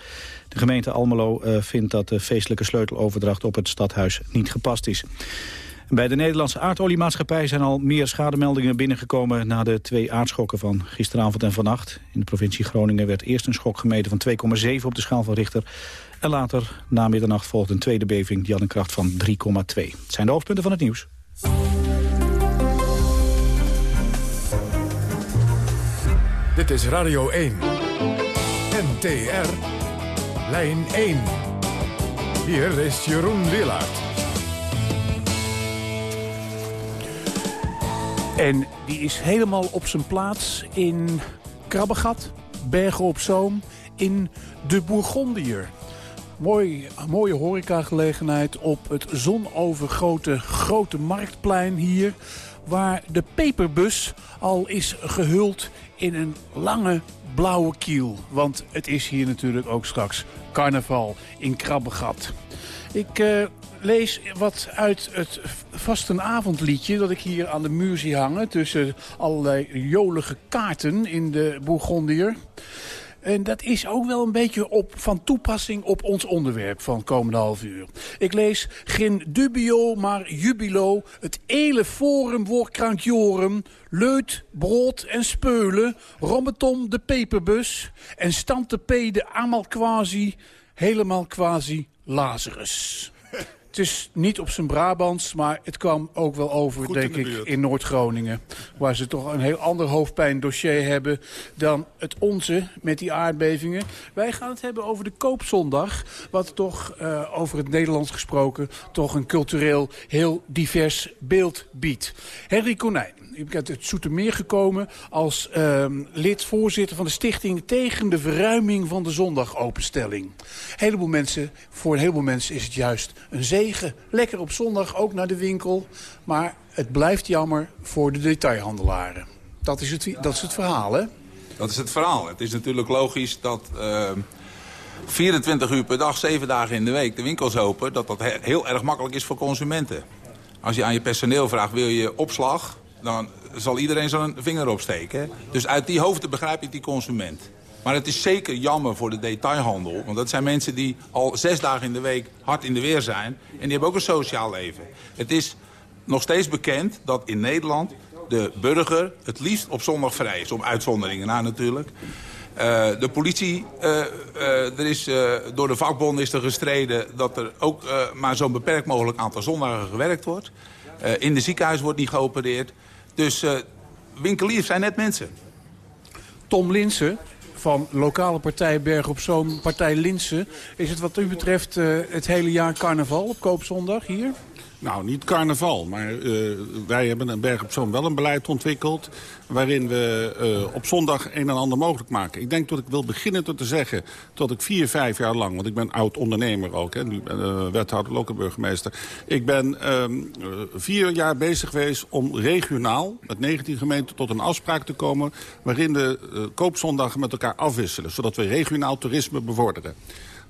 De gemeente Almelo eh, vindt dat de feestelijke sleuteloverdracht op het stadhuis niet gepast is. Bij de Nederlandse aardoliemaatschappij zijn al meer schademeldingen binnengekomen na de twee aardschokken van gisteravond en vannacht. In de provincie Groningen werd eerst een schok gemeten van 2,7 op de schaal van Richter. En later, na middernacht, volgde een tweede beving die had een kracht van 3,2. Het zijn de hoofdpunten van het nieuws. Dit is Radio 1. NTR. Lijn 1. Hier is Jeroen Willaert. En die is helemaal op zijn plaats in Krabbegat, Bergen op Zoom, in de Bourgondiër. Mooi, mooie horecagelegenheid op het zonovergoten grote marktplein hier... waar de peperbus al is gehuld in een lange blauwe kiel. Want het is hier natuurlijk ook straks carnaval in Krabbegat. Ik eh, lees wat uit het vastenavondliedje dat ik hier aan de muur zie hangen... tussen allerlei jolige kaarten in de Bourgondiër. En dat is ook wel een beetje op, van toepassing op ons onderwerp van komende half uur. Ik lees geen dubio, maar jubilo, het ele forum voor krankjorum, leut, brood en speulen, rommetom de peperbus. En stante p de amal quasi, helemaal quasi Lazarus. Het is niet op zijn Brabants, maar het kwam ook wel over, Goed in denk de ik, in Noord-Groningen. Waar ze toch een heel ander hoofdpijndossier hebben dan het onze met die aardbevingen. Wij gaan het hebben over de Koopzondag. Wat toch, eh, over het Nederlands gesproken, toch een cultureel heel divers beeld biedt. Henry Konijn. Uit het Zoetermeer gekomen als ehm, lid, voorzitter van de stichting tegen de verruiming van de zondagopenstelling. Heleboel mensen, voor een heleboel mensen is het juist een zegen. Lekker op zondag ook naar de winkel, maar het blijft jammer voor de detailhandelaren. Dat is het, dat is het verhaal, hè? Dat is het verhaal. Het is natuurlijk logisch dat eh, 24 uur per dag, 7 dagen in de week de winkels open... dat dat he- heel erg makkelijk is voor consumenten. Als je aan je personeel vraagt, wil je opslag... dan zal iedereen zijn vinger opsteken. Dus uit die hoofden begrijp ik die consument. Maar het is zeker jammer voor de detailhandel. Want dat zijn mensen die al zes dagen in de week hard in de weer zijn. En die hebben ook een sociaal leven. Het is nog steeds bekend dat in Nederland de burger het liefst op zondag vrij is. Op uitzonderingen na natuurlijk. Eh, de politie, eh, eh, er is, door de vakbonden is er gestreden dat er ook maar zo'n beperkt mogelijk aantal zondagen gewerkt wordt. In de ziekenhuis wordt niet geopereerd. Dus eh, winkeliers zijn net mensen. Tom Linsen van lokale partij Berg op Zoom, partij Linsen. Is het wat u betreft eh, het hele jaar carnaval op Koopzondag hier? Nou, niet carnaval, maar eh, wij hebben in Berg op Zoom wel een beleid ontwikkeld... waarin we eh, op zondag een en ander mogelijk maken. Ik denk dat ik wil beginnen door te zeggen dat ik vier, vijf jaar lang... want ik ben oud-ondernemer ook, hè, nu uh, wethouder, lokale burgemeester... ik ben ehm, eh, vier jaar bezig geweest om regionaal met 19 gemeenten tot een afspraak te komen... waarin de eh, koopzondagen met elkaar afwisselen, zodat we regionaal toerisme bevorderen.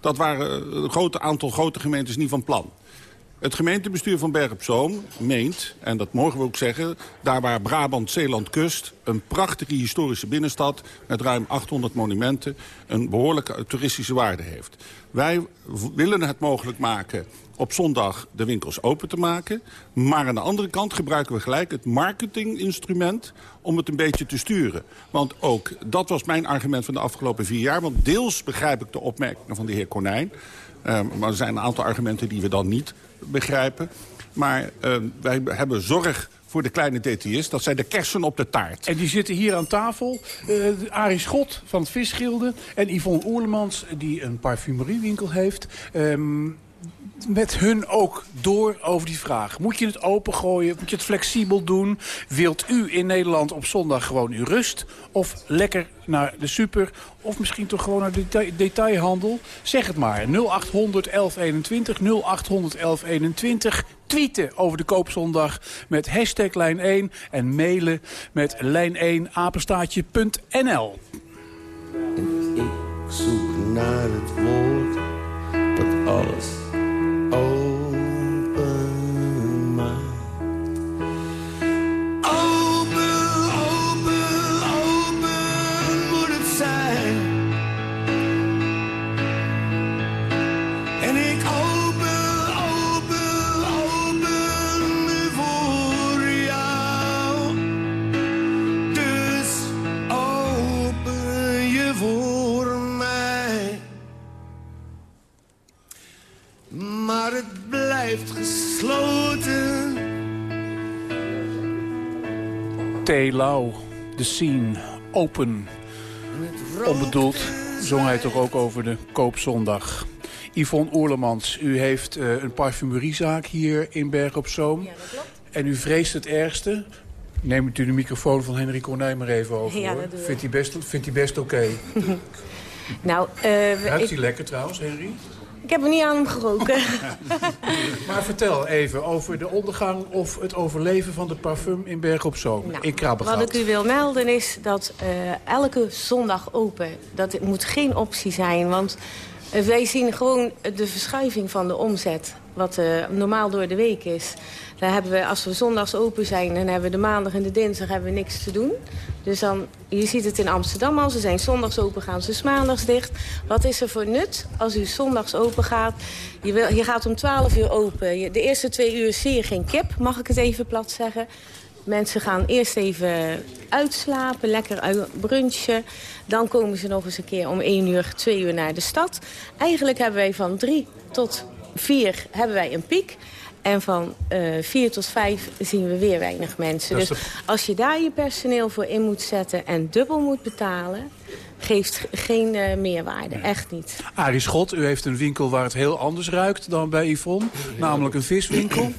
Dat waren eh, een groot aantal grote gemeentes niet van plan. Het gemeentebestuur van Berg op Zoom meent, en dat mogen we ook zeggen... daar waar Brabant-Zeeland kust, een prachtige historische binnenstad... met ruim 800 monumenten, een behoorlijke toeristische waarde heeft. Wij willen het mogelijk maken op zondag de winkels open te maken. Maar aan de andere kant gebruiken we gelijk het marketinginstrument om het een beetje te sturen. Want ook dat was mijn argument van de afgelopen vier jaar. Want deels begrijp ik de opmerkingen van de heer Konijn. Uh, maar er zijn een aantal argumenten die we dan niet begrijpen. Maar uh, wij hebben zorg voor de kleine detailist. Dat zijn de kersen op de taart. En die zitten hier aan tafel. Uh, Arie Schot van het Visgilde en Yvonne Oerlemans... die een parfumeriewinkel heeft... Um, met hun ook door over die vraag. Moet je het opengooien? Moet je het flexibel doen? Wilt u in Nederland op zondag gewoon uw rust? Of lekker naar de super? Of misschien toch gewoon naar de deta detailhandel? Zeg het maar. 0800 1121, 0800 1121. Tweeten over de koopzondag met hashtag lijn 1. En mailen met lijn1 apenstaatje.nl. Ik zoek naar het woord dat alles T. Lau, The Scene, Open. Onbedoeld zong hij toch ook over de koopzondag. Yvonne Oerlemans, u heeft eh, een parfumeriezaak hier in Berg op Zoom. Ja, dat klopt. En u vreest het ergste. Neemt u de microfoon van Henry Cornij maar even over. Ja, hoor. Vindt hij best, vindt hij best oké. Nou, eh, Ruikt ik, hij lekker trouwens, Henry? Ik heb er niet aan hem geroken. Maar vertel even over de ondergang of het overleven van de parfum in Berg op Zoom. in Krabbegat. Wat ik u wil melden is dat eh, elke zondag open, dat het moet geen optie zijn. Want eh, wij zien gewoon de verschuiving van de omzet, wat eh, normaal door de week is. Dan hebben we, als we zondags open zijn, dan hebben we de maandag en de dinsdag hebben we niks te doen. Dus dan, je ziet het in Amsterdam al, ze zijn zondags open, gaan ze maandags dicht. Wat is er voor nut als u zondags open gaat? Je, wil, je gaat om 12 uur open. Je- De eerste twee uur zie je geen kip, mag ik het even plat zeggen. Mensen gaan eerst even uitslapen, lekker brunchen. Dan komen ze nog eens een keer om 1 uur, 2 uur naar de stad. Eigenlijk hebben wij van 3 tot 4 hebben wij een piek. En van eh 4 tot 5 zien we weer weinig mensen. Dus de- als je daar je personeel voor in moet zetten en dubbel moet betalen... geeft ge- geen eh, meerwaarde, echt niet. Arie Schot, u heeft een winkel waar het heel anders ruikt dan bij Yvonne. Namelijk een viswinkel.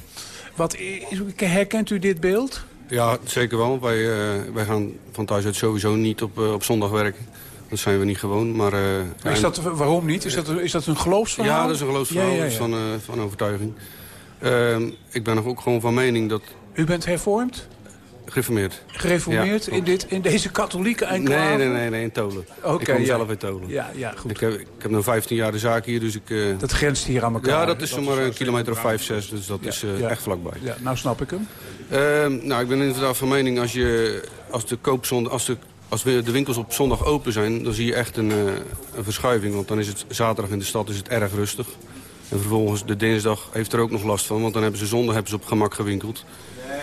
Wat is, herkent u dit beeld? Ja, zeker wel. Wij, eh, wij gaan van thuis uit sowieso niet op, op zondag werken. Dat zijn we niet gewoon. Maar, eh, Maar is dat, waarom niet? Is dat, is dat een geloofsverhaal? Ja, dat is een geloofsverhaal. Ja, ja, Dat is ja. van, eh, van overtuiging. Ehm, ik ben nog ook gewoon van mening dat... U bent hervormd? Gereformeerd. Gereformeerd Ja, in, dit, in deze katholieke enclave? Nee, nee, nee, nee, in Tolen. Oké, ik kom ja. zelf uit Tolen. Ja, ja, goed. Ik heb, ik heb nu 15 jaar de zaak hier, dus ik... eh, Dat grenst hier aan elkaar. Ja, dat is zomaar een kilometer of 5, 6, dus dat is echt vlakbij. Ja, nou snap ik hem. Ehm, nou, ik ben inderdaad van mening, als, je, als, de koopzondag, als, de, als we de winkels op zondag open zijn... dan zie je echt een, eh, een verschuiving. Want dan is het zaterdag in de stad is het erg rustig. En vervolgens de dinsdag heeft er ook nog last van. Want dan hebben ze zondag hebben ze op gemak gewinkeld.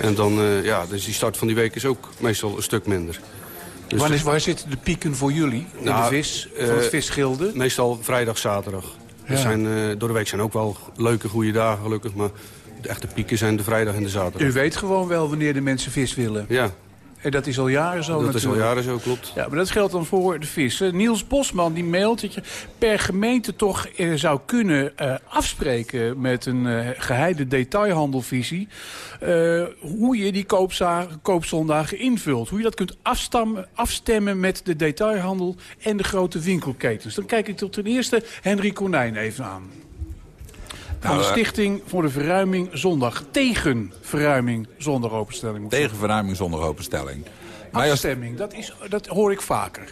En dan, eh, ja, dus die start van die week is ook meestal een stuk minder. Dus waar, is, waar zitten de pieken voor jullie? In Nou, de vis, van eh, het visgilde? Meestal vrijdag, zaterdag. Er Ja. zijn, door de week zijn ook wel leuke, goede dagen gelukkig. Maar de echte pieken zijn de vrijdag en de zaterdag. U weet gewoon wel wanneer de mensen vis willen. Ja. En dat is al jaren zo Dat is al jaren zo, klopt. Ja, maar dat geldt dan voor de vissen. Niels Bosman die mailt dat je per gemeente toch eh, zou kunnen eh, afspreken met een eh, geheide detailhandelvisie. eh, hoe je die koopzondagen invult. Hoe je dat kunt afstammen, afstemmen met de detailhandel en de grote winkelketens. Dan kijk ik tot ten eerste Henry Konijn even aan. Van Nou, de eh, Stichting voor de Verruiming Zondag. Tegen verruiming zonder openstelling. Tegen verruiming zonder openstelling. Afstemming, dat, is, dat hoor ik vaker.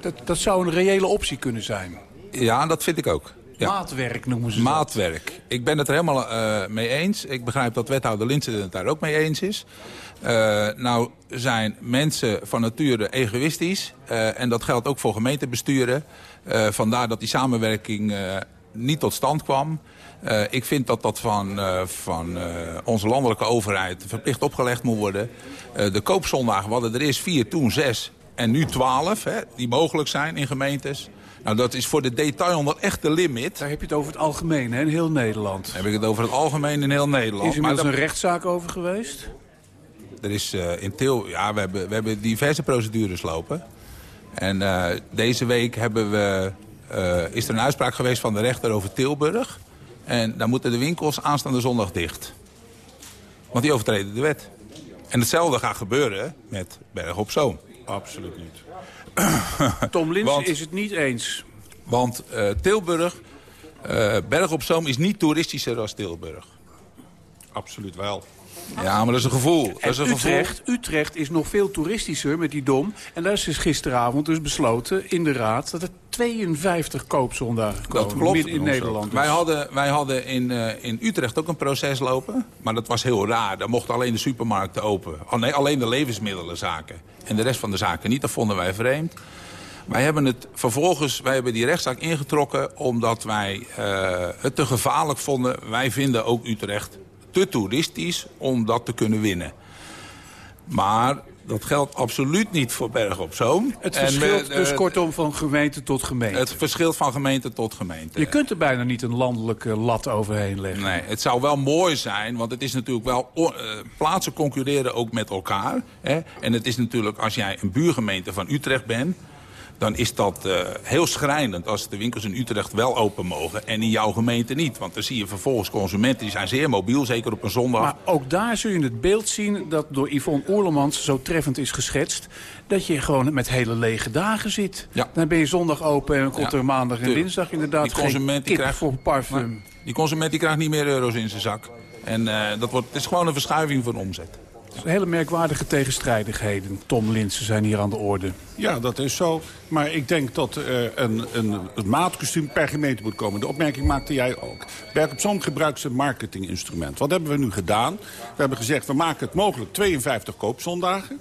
Dat, dat zou een reële optie kunnen zijn. Ja, dat vind ik ook. Ja. Maatwerk noemen ze Maatwerk. Ik ben het er helemaal eh, mee eens. Ik begrijp dat wethouder Linsen het daar ook mee eens is. Eh, nou zijn mensen van nature egoïstisch. en dat geldt ook voor gemeentebesturen. Vandaar dat die samenwerking niet tot stand kwam. Eh, ik vind dat dat van, eh, van eh, onze landelijke overheid verplicht opgelegd moet worden. De koopzondagen, wat er is, vier, toen zes en nu twaalf, hè, die mogelijk zijn in gemeentes. Nou, dat is voor de detailhandel echt de limit. Daar heb je het over het algemeen, hè, in heel Nederland. Heb ik het over het algemeen in heel Nederland. Is inmiddels Maar een rechtszaak over geweest? Er is in Til, ja, we hebben, we hebben diverse procedures lopen. En deze week hebben we, is er een uitspraak geweest van de rechter over Tilburg. En daar moeten de winkels aanstaande zondag dicht. Want die overtreden de wet. En hetzelfde gaat gebeuren met Berg op Zoom. Absoluut niet. Tom Lins Want- is het niet eens. Want eh, Tilburg, eh, Berg op Zoom is niet toeristischer dan Tilburg. Absoluut wel. Ja, maar dat is een gevoel. Dat is En een gevoel. Utrecht, Utrecht is nog veel toeristischer met die dom. En daar is dus gisteravond dus besloten in de raad... dat er 52 koopzondagen komen Dat klopt. midden in Nederland. Wij hadden, wij hadden in, eh, in Utrecht ook een proces lopen. Maar dat was heel raar. Daar mochten alleen de supermarkten open. Oh, nee, alleen de levensmiddelenzaken. En de rest van de zaken niet. Dat vonden wij vreemd. Wij hebben het vervolgens, wij hebben die rechtszaak ingetrokken... omdat wij eh, het te gevaarlijk vonden. Wij vinden ook Utrecht te toeristisch om dat te kunnen winnen. Maar Dat geldt absoluut niet voor Berg op Zoom. Het verschilt eh, dus eh, kortom van gemeente tot gemeente. Het verschilt van gemeente tot gemeente. Je kunt er bijna niet een landelijke lat overheen leggen. Nee, het zou wel mooi zijn, want het is natuurlijk wel... eh, plaatsen concurreren ook met elkaar. Hè? En het is natuurlijk, als jij een buurgemeente van Utrecht bent... dan is dat eh, heel schrijnend als de winkels in Utrecht wel open mogen... en in jouw gemeente niet. Want dan zie je vervolgens consumenten, die zijn zeer mobiel, zeker op een zondag. Maar ook daar zul je het beeld zien dat door Yvonne Oerlemans zo treffend is geschetst... dat je gewoon met hele lege dagen zit. Dan ben je zondag open en dan komt Ja, er maandag en tuurlijk. dinsdag inderdaad Die consument die krijgt- voor parfum. Maar die consument die krijgt niet meer euro's in zijn zak. En eh, dat wordt, het is gewoon een verschuiving van omzet. Hele merkwaardige tegenstrijdigheden. Tom Linsen zijn hier aan de orde. Ja, dat is zo. Maar ik denk dat een, een, een maatkostuum per gemeente moet komen. De opmerking maakte jij ook. Berg op Zoom gebruikt zijn marketinginstrument. Wat hebben we nu gedaan? We hebben gezegd, we maken het mogelijk 52 koopzondagen.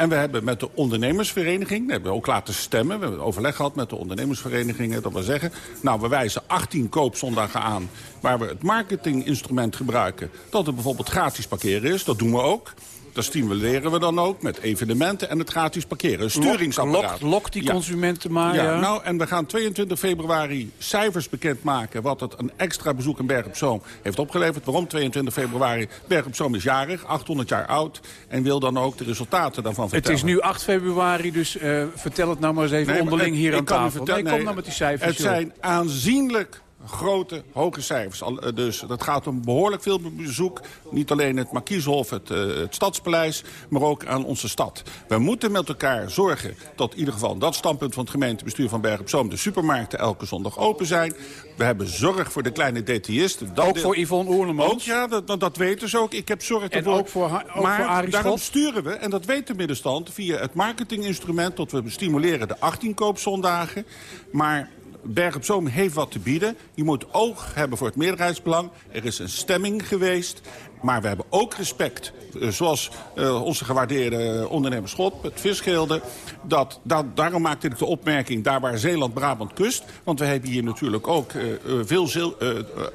En we hebben met de ondernemersvereniging, dat hebben we ook laten stemmen... we hebben overleg gehad met de ondernemersverenigingen... dat we zeggen, nou, we wijzen 18 koopzondagen aan... waar we het marketinginstrument gebruiken... dat er bijvoorbeeld gratis parkeren is, dat doen we ook... Dat stimuleren we dan ook met evenementen en het gratis parkeren. Een sturingsapparaat. Lok, lok die consumenten maar. Ja, Ja, nou, en we gaan 22 februari cijfers bekendmaken... wat het een extra bezoek in Berg op Zoom heeft opgeleverd. Waarom 22 februari? Berg op Zoom is jarig, 800 jaar oud... en wil dan ook de resultaten daarvan het vertellen. is nu 8 februari, dus eh, vertel het nou maar eens even Nee, onderling ik- hier ik aan tafel. nee, kom nou met die cijfers. Het joh. zijn aanzienlijk grote, hoge cijfers. Eh, Dus dat gaat om behoorlijk veel bezoek. Niet alleen het Markieshof, het, eh, het Stadspaleis, maar ook aan onze stad. We moeten met elkaar zorgen dat in ieder geval dat standpunt van het gemeentebestuur van Berg op Zoom... de supermarkten elke zondag open zijn. We hebben zorg voor de kleine detailisten. Ook voor Yvonne Oerlemans? Ja, dat, dat, weten ze ook. Ik heb zorg En ervoor. ook voor ook maar voor Arie daarom sturen we, en dat weet de middenstand... via het marketinginstrument dat we stimuleren de 18 koopzondagen. Maar Berg op Zoom heeft wat te bieden. Je moet oog hebben voor het meerderheidsbelang. Er is een stemming geweest. Maar we hebben ook respect, eh, zoals eh, onze gewaardeerde ondernemer Schot, het visgilde. Dat, dat, daarom maakte ik de opmerking, daar waar Zeeland-Brabant kust. Want we hebben hier natuurlijk ook eh, veel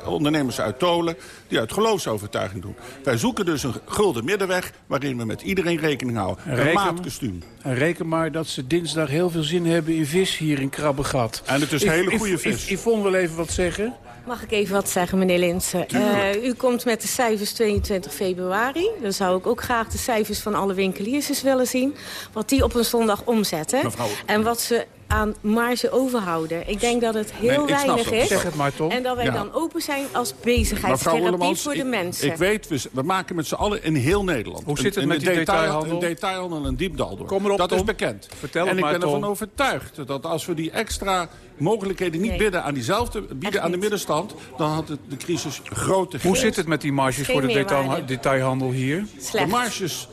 ondernemers uit Tolen... die uit geloofsovertuiging doen. Wij zoeken dus een gulden middenweg... waarin we met iedereen rekening houden. Een maatkostuum. En reken maar dat ze dinsdag heel veel zin hebben in vis hier in Krabbegat. En het is Yv- hele goede vis. Yvonne wil even wat zeggen. Mag ik even wat zeggen, meneer Linsen? Eh, u komt met de cijfers 22 februari. Dan zou ik ook graag de cijfers van alle winkeliers eens willen zien. Wat die op een zondag omzetten. Mevrouw- En wat ze aan marge overhouden. Ik denk dat het heel Nee, weinig is. Zeg het maar, Tom. En dat wij Ja. dan open zijn als bezigheidstherapie voor de mensen. Ik weet, we, we maken met z'n allen in heel Nederland. Hoe zit het een, met een die detailhandel? Een detailhandel en diepdal door. Kom erop, dat Tom. is bekend. Vertel en het ik maar, ben ervan Tom. overtuigd dat als we die extra mogelijkheden niet Nee. bieden aan diezelfde bieden aan de middenstand, dan had het de crisis groter Hoe zit het met die marges Geen voor de detail- detailhandel hier? Slecht. De marges,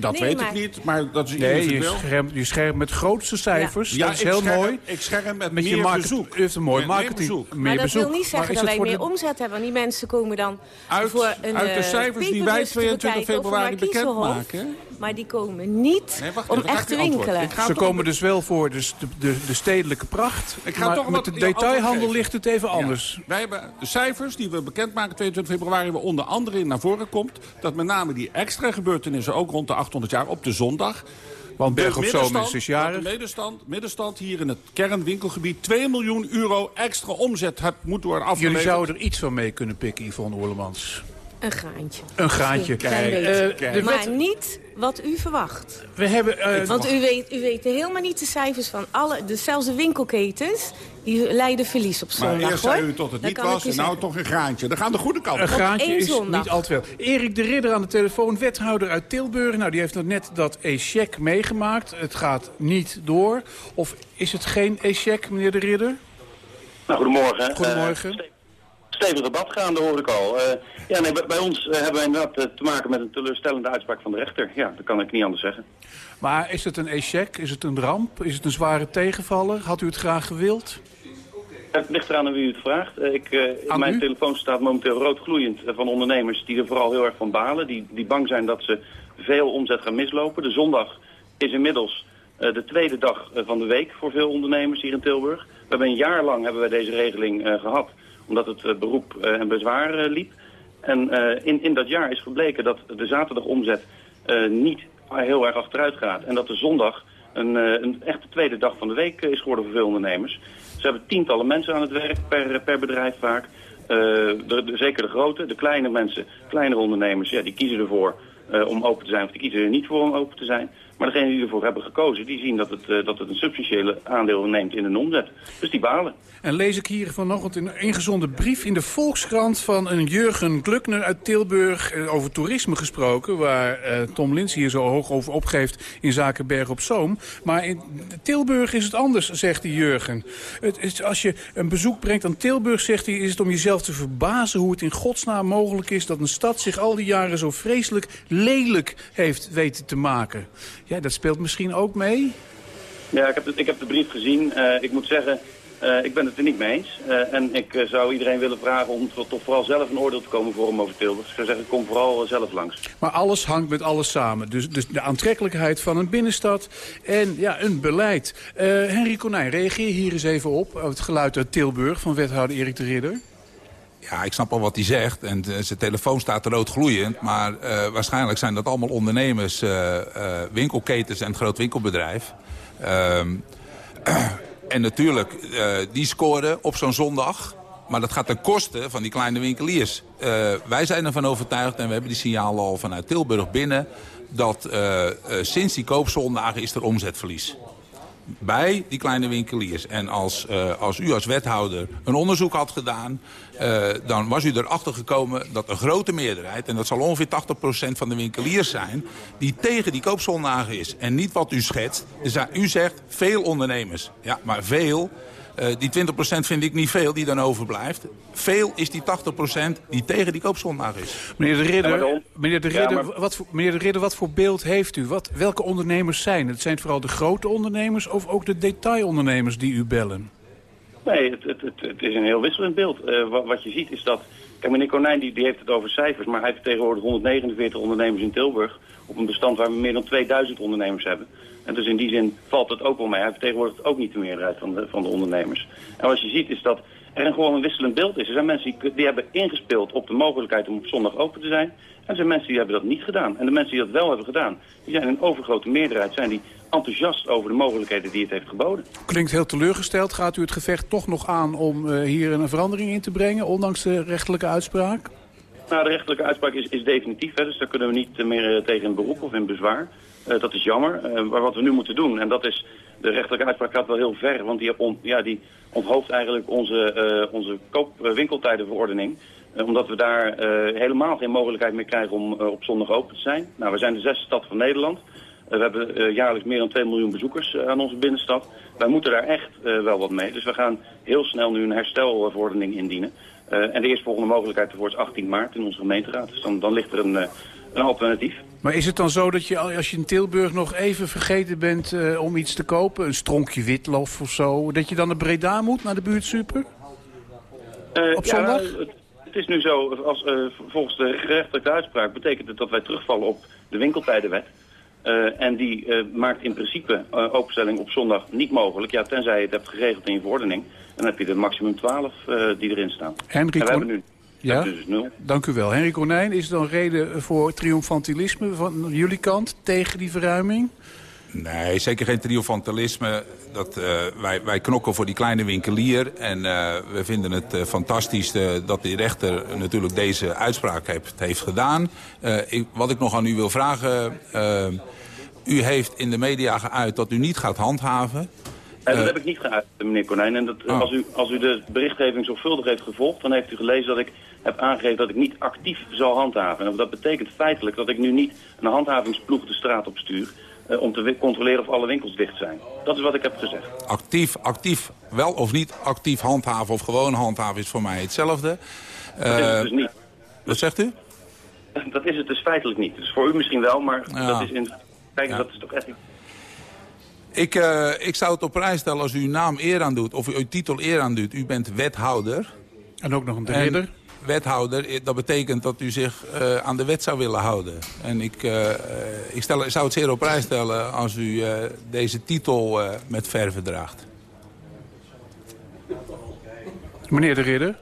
dat Nee, weet maar- ik niet, maar dat is Nee, je schermt, je schermt met grootste cijfers. Ja, dat is ik heel scherm- mooi. ik scherm met Met je meer market- bezoek. U heeft een mooi Met meer marketing. bezoek. meer Maar dat bezoek. wil niet zeggen dat wij meer de- omzet hebben. Want die mensen komen dan Uit, voor een uit de eh, cijfers die wij peperbus te 22 bekijken of een februari Markiezenhof. bekendmaken. Maar die komen niet Nee, wacht om echt te winkelen. Ze komen dus wel voor de, de, de, de stedelijke pracht. Ik ga maar toch met wat- de detailhandel ligt het even anders. Wij hebben de cijfers die we bekendmaken 22 februari... waar onder andere in naar voren komt... dat met name die extra gebeurtenissen ook rond de 800 jaar op de zondag... Want Berg op Zoom is dus jarig. De middenstand, middenstand hier in het kernwinkelgebied 2 miljoen euro extra omzet had, moet worden afgeleverd. Jullie zouden er iets van mee kunnen pikken, Yvonne Oerlemans. Een graantje. Een graantje. Kijk, eh, de maar wet- niet wat u verwacht. We hebben... eh, Want u weet, u weet helemaal niet de cijfers van alle... De, zelfs de winkelketens, die leiden verlies op zondag, Maar eerst hoor. zei u tot het Dat niet was en nou toch een graantje. Dan gaan de goede kant Een op. graantje is niet al te veel. Erik de Ridder aan de telefoon, wethouder uit Tilburg. Nou, die heeft nog net dat échec meegemaakt. Het gaat niet door. Of is het geen échec, meneer de Ridder? Nou, goedemorgen. Goedemorgen. Eh, stevig debat gaande, hoor ik al. Eh, ja, nee, bij, bij ons eh, hebben we inderdaad eh, te maken met een teleurstellende uitspraak van de rechter. Ja, dat kan ik niet anders zeggen. Maar is het een échec? Is het een ramp? Is het een zware tegenvaller? Had u het graag gewild? Het ligt eraan aan wie u het vraagt. Ik, mijn u? telefoon staat momenteel roodgloeiend van ondernemers die er vooral heel erg van balen. Die, die bang zijn dat ze veel omzet gaan mislopen. De zondag is inmiddels de tweede dag van de week voor veel ondernemers hier in Tilburg. We hebben een jaar lang hebben wij deze regeling eh, gehad, omdat het eh, beroep eh, en bezwaar eh, liep. En in, in dat jaar is gebleken dat de zaterdagomzet niet heel erg achteruit gaat. En dat de zondag een, een echte tweede dag van de week is geworden voor veel ondernemers. Ze hebben tientallen mensen aan het werk per, per bedrijf vaak. De, zeker de grote, de kleine mensen, kleinere ondernemers, ja, die kiezen ervoor om open te zijn of die kiezen er niet voor om open te zijn. Maar degenen die ervoor hebben gekozen, die zien dat het, eh, dat het een substantiële aandeel neemt in hun omzet. Dus die balen. En lees ik hier vanochtend een ingezonden brief in de Volkskrant van een Jurgen Glukner uit Tilburg. eh, Over toerisme gesproken, waar eh, Tom Lins hier zo hoog over opgeeft in zaken Berg op Zoom. Maar in Tilburg is het anders, zegt die Jurgen. Het is, als je een bezoek brengt aan Tilburg, zegt hij, is het om jezelf te verbazen hoe het in godsnaam mogelijk is dat een stad zich al die jaren zo vreselijk lelijk heeft weten te maken. Ja, dat speelt misschien ook mee. Ja, ik heb, de, ik heb de brief gezien. Eh, ik moet zeggen, eh, ik ben het er niet mee eens. Eh, en ik zou iedereen willen vragen om toch vooral zelf een oordeel te komen voor hem over Tilburg. Dus ik zou zeggen, kom vooral zelf langs. Maar alles hangt met alles samen. Dus, dus de aantrekkelijkheid van een binnenstad en ja, een beleid. Henry Konijn, reageer hier eens even op. op Het geluid uit Tilburg van wethouder Erik de Ridder. Ja, ik snap al wat hij zegt. En eh, zijn telefoon staat rood gloeiend. Maar eh, waarschijnlijk zijn dat allemaal ondernemers, eh, winkelketens en het groot winkelbedrijf. Ehm, en natuurlijk, die scoren op zo'n zondag. Maar dat gaat ten koste van die kleine winkeliers. Wij zijn ervan overtuigd, en we hebben die signalen al vanuit Tilburg binnen... dat sinds die koopzondagen is er omzetverlies bij die kleine winkeliers. En als, eh, als u als wethouder een onderzoek had gedaan... eh, dan was u erachter gekomen dat een grote meerderheid... en dat zal ongeveer 80% van de winkeliers zijn... die tegen die koopzondagen is. En niet wat u schetst. Dus, u zegt veel ondernemers. Ja, maar veel... eh, die 20% vind ik niet veel die dan overblijft. Veel is die 80% die tegen die koopzondag is. Meneer de Ridder, meneer de Ja, Ridder, maar- wat, voor, meneer de Ridder wat voor beeld heeft u? Wat, welke ondernemers zijn het? Zijn het vooral de grote ondernemers of ook de detailondernemers die u bellen? Nee, het, het, het, het is een heel wisselend beeld. Eh, wat, wat je ziet is dat... Kijk, meneer Konijn die, die heeft het over cijfers, maar hij heeft tegenwoordig 149 ondernemers in Tilburg. Op een bestand waar we meer dan 2000 ondernemers hebben. En dus in die zin valt het ook wel mee. Hij vertegenwoordigt ook niet de meerderheid van de, van de ondernemers. En wat je ziet is dat er een gewoon een wisselend beeld is. Er zijn mensen die, die hebben ingespeeld op de mogelijkheid om op zondag open te zijn. En er zijn mensen die hebben dat niet gedaan. En de mensen die dat wel hebben gedaan, die zijn in overgrote meerderheid zijn die enthousiast over de mogelijkheden die het heeft geboden. Klinkt heel teleurgesteld. Gaat u het gevecht toch nog aan om eh, hier een verandering in te brengen, ondanks de rechterlijke uitspraak? Nou, de rechterlijke uitspraak is, is definitief, hè, dus daar kunnen we niet eh, meer eh, tegen in beroep of in bezwaar. Eh, dat is jammer. Eh, maar wat we nu moeten doen, en dat is, de rechterlijke uitspraak gaat wel heel ver, want die, on- ja, die eigenlijk onze, eh onze koop, winkeltijdenverordening. Eh, omdat we daar helemaal geen mogelijkheid meer krijgen om op zondag open te zijn. Nou, we zijn de zesde stad van Nederland. We hebben jaarlijks meer dan 2 miljoen bezoekers aan onze binnenstad. Wij moeten daar echt wel wat mee. Dus we gaan heel snel nu een herstelverordening indienen. En de eerstvolgende mogelijkheid ervoor is 18 maart in onze gemeenteraad. Dus dan, dan ligt er een, een alternatief. Maar is het dan zo dat je als je in Tilburg nog even vergeten bent eh, om iets te kopen, een stronkje witlof of zo, dat je dan naar Breda moet, naar de buurtsuper? Eh, Op ja, zondag? het, het is nu zo, als, eh, volgens de gerechtelijke uitspraak betekent het dat wij terugvallen op de winkeltijdenwet. En die maakt in principe eh, openstelling op zondag niet mogelijk. Ja, tenzij je het hebt geregeld in je verordening. Dan heb je de maximum 12 eh, die erin staan. Henry en we hebben nu Ja? nul. Dank u wel. Henry Konijn, is er dan reden voor triomfantilisme van jullie kant tegen die verruiming? Nee, zeker geen triomfantalisme. Dat, eh, wij, wij knokken voor die kleine winkelier. En eh, we vinden het eh, fantastisch dat de rechter natuurlijk deze uitspraak heeft, heeft gedaan. Eh, ik, wat ik nog aan u wil vragen... u heeft in de media geuit dat u niet gaat handhaven. En dat Eh, heb ik niet geuit, meneer Konijn. En dat, Oh. als, u, als u de berichtgeving zorgvuldig heeft gevolgd, dan heeft u gelezen dat ik heb aangegeven dat ik niet actief zal handhaven. En dat betekent feitelijk dat ik nu niet een handhavingsploeg de straat op stuur eh, om te controleren of alle winkels dicht zijn. Dat is wat ik heb gezegd. actief, actief, wel of niet actief handhaven of gewoon handhaven is voor mij hetzelfde. Dat is het Eh, dus niet. wat zegt u? Dat is het dus feitelijk niet. Dus voor u misschien wel, maar Ja. dat is in... Kijk, dat is toch echt... Ik, eh, ik zou het op prijs stellen als u uw naam eer aan doet, of u uw titel eer aan doet. U bent wethouder. En ook nog een En ridder. Wethouder, eh, dat betekent dat u zich eh, aan de wet zou willen houden. En ik, ik stel, zou het zeer op prijs stellen als u deze titel met verve draagt. Meneer de Ridder?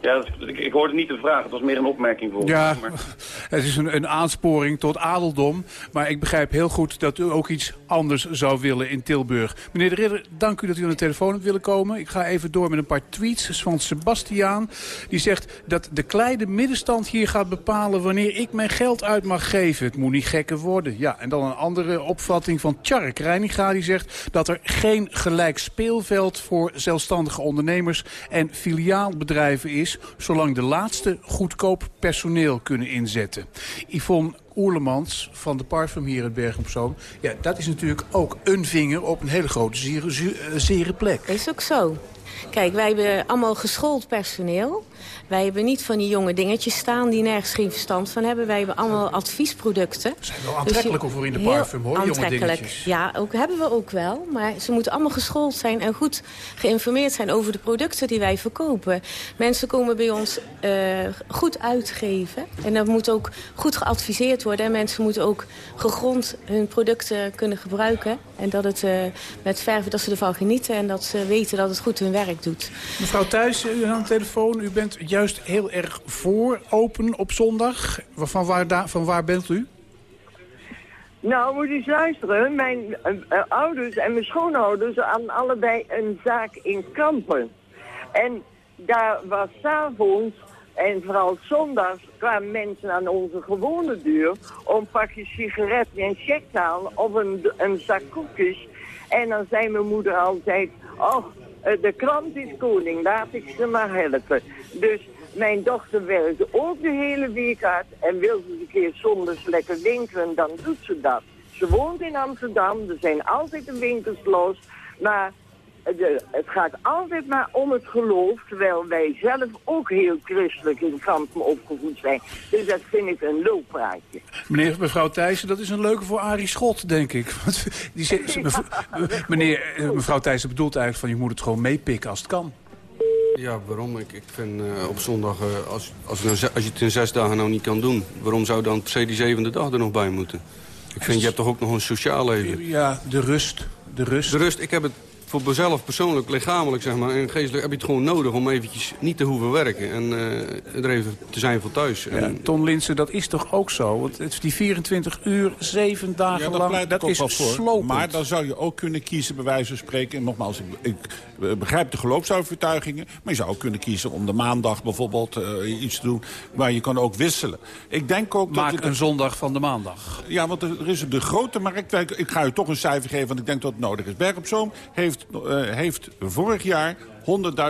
Ja, dat ik, ik hoorde niet de vraag. Het was meer een opmerking voor Ja. Maar, Het is een, een aansporing tot adeldom. Maar ik begrijp heel goed dat u ook iets anders zou willen in Tilburg. Meneer de Ridder, dank u dat u aan de telefoon hebt willen komen. Ik ga even door met een paar tweets van Sebastiaan. Die zegt dat de kleine middenstand hier gaat bepalen wanneer ik mijn geld uit mag geven. Het moet niet gekker worden. Ja, en dan een andere opvatting van Tjark Reiniga. Die zegt dat er geen gelijk speelveld voor zelfstandige ondernemers en filiaalbedrijven is... zolang de laatste goedkoop personeel kunnen inzetten. Yvonne Oerlemans van de Parfum hier in Bergen op Zoom. Ja, dat is natuurlijk ook een vinger op een hele grote zere, eh, zere plek. Is ook zo. Kijk, wij hebben allemaal geschoold personeel. Wij hebben niet van die jonge dingetjes staan die nergens geen verstand van hebben. Wij hebben allemaal adviesproducten. Zijn wel aantrekkelijk voor in de parfum, hoor, jonge aantrekkelijk. dingetjes. Ja, ook hebben we ook wel. Maar ze moeten allemaal geschoold zijn en goed geïnformeerd zijn over de producten die wij verkopen. Mensen komen bij ons eh, goed uitgeven. En dat moet ook goed geadviseerd worden. En mensen moeten ook gegrond hun producten kunnen gebruiken. En dat het eh, met verven, dat ze ervan genieten. En dat ze weten dat het goed hun werk doet. Mevrouw Thijs, u aan de telefoon. U bent juist heel erg voor open op zondag. Van waar, van waar bent u? Nou, moet je eens luisteren. Mijn eh, eh, ouders en mijn schoonouders hadden allebei een zaak in Kampen. En daar was s'avonds en vooral zondags kwamen mensen aan onze gewone deur om een pakje sigaretten en check te halen of een, een zak koekjes. En dan zei mijn moeder altijd, oh, de krant is koning, laat ik ze maar helpen. Dus mijn dochter werkte ook de hele week uit en wil ze een keer zondags lekker winkelen, dan doet ze dat. Ze woont in Amsterdam, er zijn altijd de winkels los, maar de, het gaat altijd maar om het geloof, terwijl wij zelf ook heel christelijk in kampen opgevoed zijn. Dus dat vind ik een looppraatje. Meneer, mevrouw Thijssen, dat is een leuke voor Arie Schot, denk ik. Want die meneer, eh, mevrouw Thijssen bedoelt eigenlijk van je moet het gewoon meepikken als het kan. Ja, waarom? Ik, ik vind eh, op zondag, eh, als, als, je nou als je het in zes dagen nou niet kan doen... waarom zou dan per se die zevende dag er nog bij moeten? Ik vind, je hebt toch ook nog een sociaal leven? Ja, de rust. De rust. De rust, ik heb het voor mezelf persoonlijk, lichamelijk zeg maar, en geestelijk... heb je het gewoon nodig om eventjes niet te hoeven werken. En eh, er even te zijn voor thuis. Ja, En, Ton Linsen, dat is toch ook zo? Want het, die 24 uur, zeven dagen Ja, dat lang, dat is voor. slopend. Maar dan zou je ook kunnen kiezen, bij wijze van spreken... en nogmaals, ik, ik eh, begrijp de geloofsovertuigingen... maar je zou ook kunnen kiezen om de maandag bijvoorbeeld eh, iets te doen... waar je kan ook wisselen. Ik denk ook Maak dat... een zondag van de maandag. Ja, want er is de grote markt. Ik- Ik ga u toch een cijfer geven, want ik denk dat het nodig is. Berg op Zoom heeft, eh, heeft vorig jaar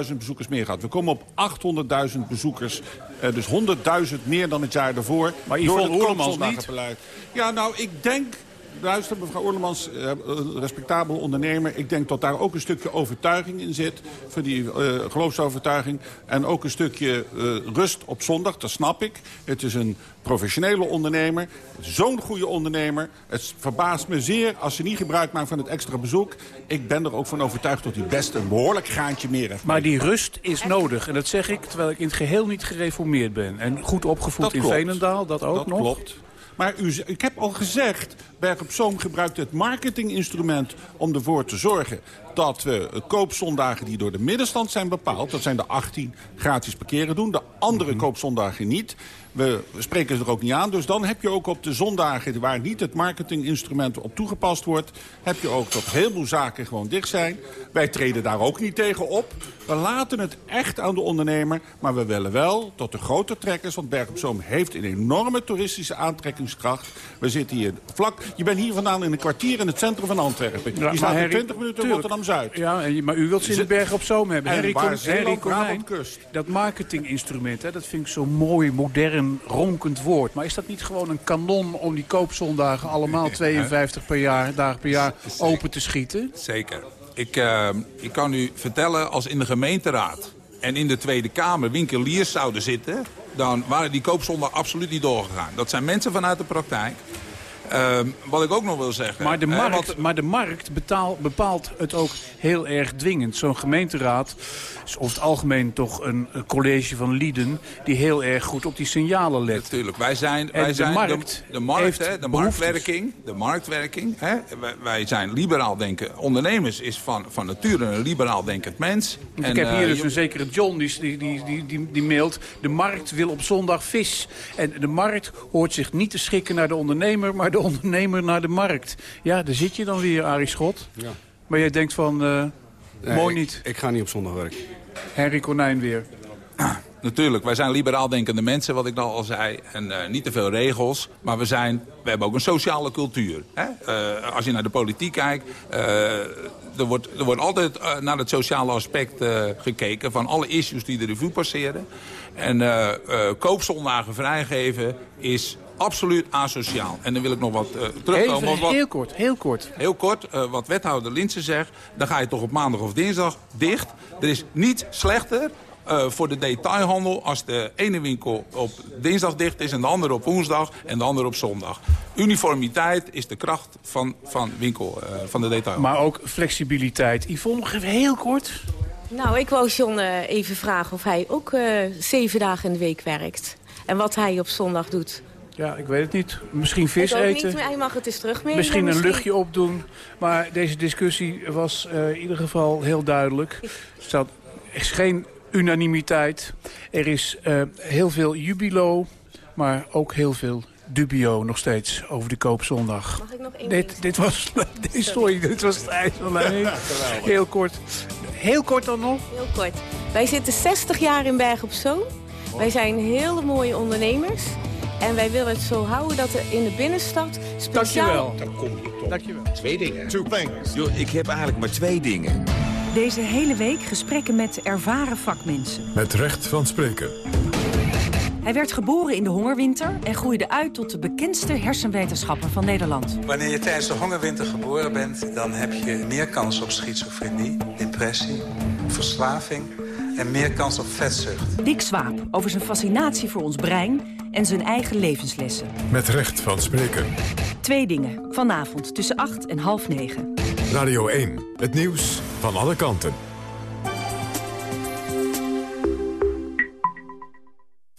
100.000 bezoekers meer gehad. We komen op 800.000 bezoekers. eh, dus 100.000 meer dan het jaar daarvoor. Maar Yvonne het Oerlemans koopzondagenbeleid. Ja, nou, ik denk... Luister, mevrouw Oerlemans, eh, een respectabel ondernemer. Ik denk dat daar ook een stukje overtuiging in zit. Voor die eh, geloofsovertuiging. En ook een stukje eh, rust op zondag, dat snap ik. Het is een professionele ondernemer. Zo'n goede ondernemer. Het verbaast me zeer als ze niet gebruik maakt van het extra bezoek. Ik ben er ook van overtuigd dat hij best een behoorlijk graantje meer heeft. Maar die rust is nodig. En dat zeg ik terwijl ik in het geheel niet gereformeerd ben. En goed opgevoed Dat in klopt. Veenendaal, dat ook dat nog. klopt. Maar u, ik heb al gezegd, Berg op Zoom gebruikt het marketinginstrument om ervoor te zorgen dat we koopzondagen die door de middenstand zijn bepaald, dat zijn de 18 gratis parkeren doen, de andere Mhm. koopzondagen niet. We spreken ze er ook niet aan, dus dan heb je ook op de zondagen waar niet het marketinginstrument op toegepast wordt, heb je ook dat heel veel zaken gewoon dicht zijn. Wij treden daar ook niet tegen op. We laten het echt aan de ondernemer, maar we willen wel dat de grote trekkers, want Berg op Zoom heeft een enorme toeristische aantrekkingskracht. We zitten hier vlak, je bent hier vandaan in een kwartier in het centrum van Antwerpen. Ja, je staat Harry, 20 minuten in. Rotterdam-Zuid. Ja, maar u wilt ze in de bergen op zoom hebben. En Zeeland, Henry Konijn, dat marketinginstrument, hè, dat vind ik zo'n mooi, modern, ronkend woord. Maar is dat niet gewoon een kanon om die koopzondagen allemaal 52 per jaar, dagen per jaar open te schieten? Zeker. Ik, eh, ik kan u vertellen, als in de gemeenteraad en in de Tweede Kamer winkeliers zouden zitten... dan waren die koopzondag absoluut niet doorgegaan. Dat zijn mensen vanuit de praktijk. Ehm, wat ik ook nog wil zeggen... Maar de hè, markt, wat- maar de markt betaal- bepaalt het ook heel erg dwingend. Zo'n gemeenteraad is over het algemeen toch een, college van lieden... die heel erg goed op die signalen let. Natuurlijk, wij zijn, wij de zijn markt de, de markt, hè, de marktwerking. De marktwerking hè. Wij, wij zijn liberaal denken. Ondernemers is van, van nature een liberaal denkend mens. Ik heb hier eh, dus je- een zekere John die, die, die, die, die, die mailt... de markt wil op zondag vis. En de markt hoort zich niet te schikken naar de ondernemer... maar de ondernemer naar de markt. Ja, daar zit je dan weer, Arie Schot. Ja. Maar jij denkt van, eh, Nee, mooi ik- niet. Ik ga niet op zondag werken. Henry Konijn weer. Natuurlijk, wij zijn liberaal denkende mensen, wat ik nou al zei. En eh, niet te veel regels, maar we, zijn, we hebben ook een sociale cultuur. Hè? Eh, als je naar de politiek kijkt, eh, er, wordt, er wordt altijd naar het sociale aspect eh, gekeken... van alle issues die de revue passeren. En eh, eh, koopzondagen vrijgeven is absoluut asociaal. En dan wil ik nog wat eh, terugkomen. Even, wat, heel kort, heel kort. Heel kort, eh, wat wethouder Linsen zegt... dan ga je toch op maandag of dinsdag dicht. Er is niet slechter eh, voor de detailhandel... als de ene winkel op dinsdag dicht is en de andere op woensdag... en de andere op zondag. Uniformiteit is de kracht van, van, winkel, eh, van de detailhandel. Maar ook flexibiliteit. Yvonne, nog even heel kort. Nou, ik wou John eh, even vragen of hij ook eh, zeven dagen in de week werkt. En wat hij op zondag doet. Ja, ik weet het niet. Misschien vis ik eten. niet, maar hij mag het eens terugmailen. Misschien een luchtje opdoen. Maar deze discussie was eh, in ieder geval heel duidelijk. Er staat- er is geen unanimiteit. Er is eh, heel veel jubilo, maar ook heel veel dubio nog steeds over de koopzondag. Mag ik nog één Dit, dit was... dit- sorry, dit was het eind van de. Heel kort. Heel kort dan nog. Heel kort. Wij zitten 60 jaar in Berg op Zoom. Wij zijn hele mooie ondernemers. En wij willen het zo houden dat er in de binnenstad speciaal... Dankjewel. Dankjewel. Twee dingen. Two things. Yo, ik heb eigenlijk maar twee dingen. Deze hele week gesprekken met ervaren vakmensen. Met recht van spreken. Hij werd geboren in de hongerwinter en groeide uit tot de bekendste hersenwetenschapper van Nederland. Wanneer je tijdens de hongerwinter geboren bent... dan heb je meer kans op schizofrenie, depressie, verslaving... en meer kans op vetzucht. Dick Swaap over zijn fascinatie voor ons brein en zijn eigen levenslessen. Met recht van spreken. Twee dingen, vanavond tussen 8 en half negen. Radio 1. Het nieuws van alle kanten.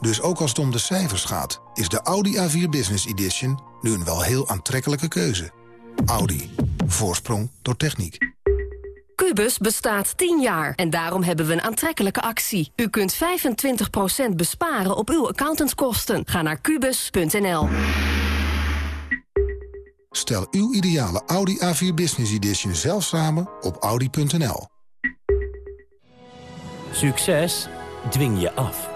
Dus ook als het om de cijfers gaat, is de Audi A4 Business Edition nu een wel heel aantrekkelijke keuze. Audi. Voorsprong door techniek. Cubus bestaat 10 jaar en daarom hebben we een aantrekkelijke actie. U kunt 25% besparen op uw accountantskosten. Ga naar kubus.nl. Stel uw ideale Audi A4 Business Edition zelf samen op audi.nl. Succes dwing je af.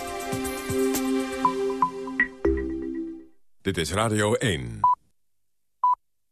Dit is Radio 1.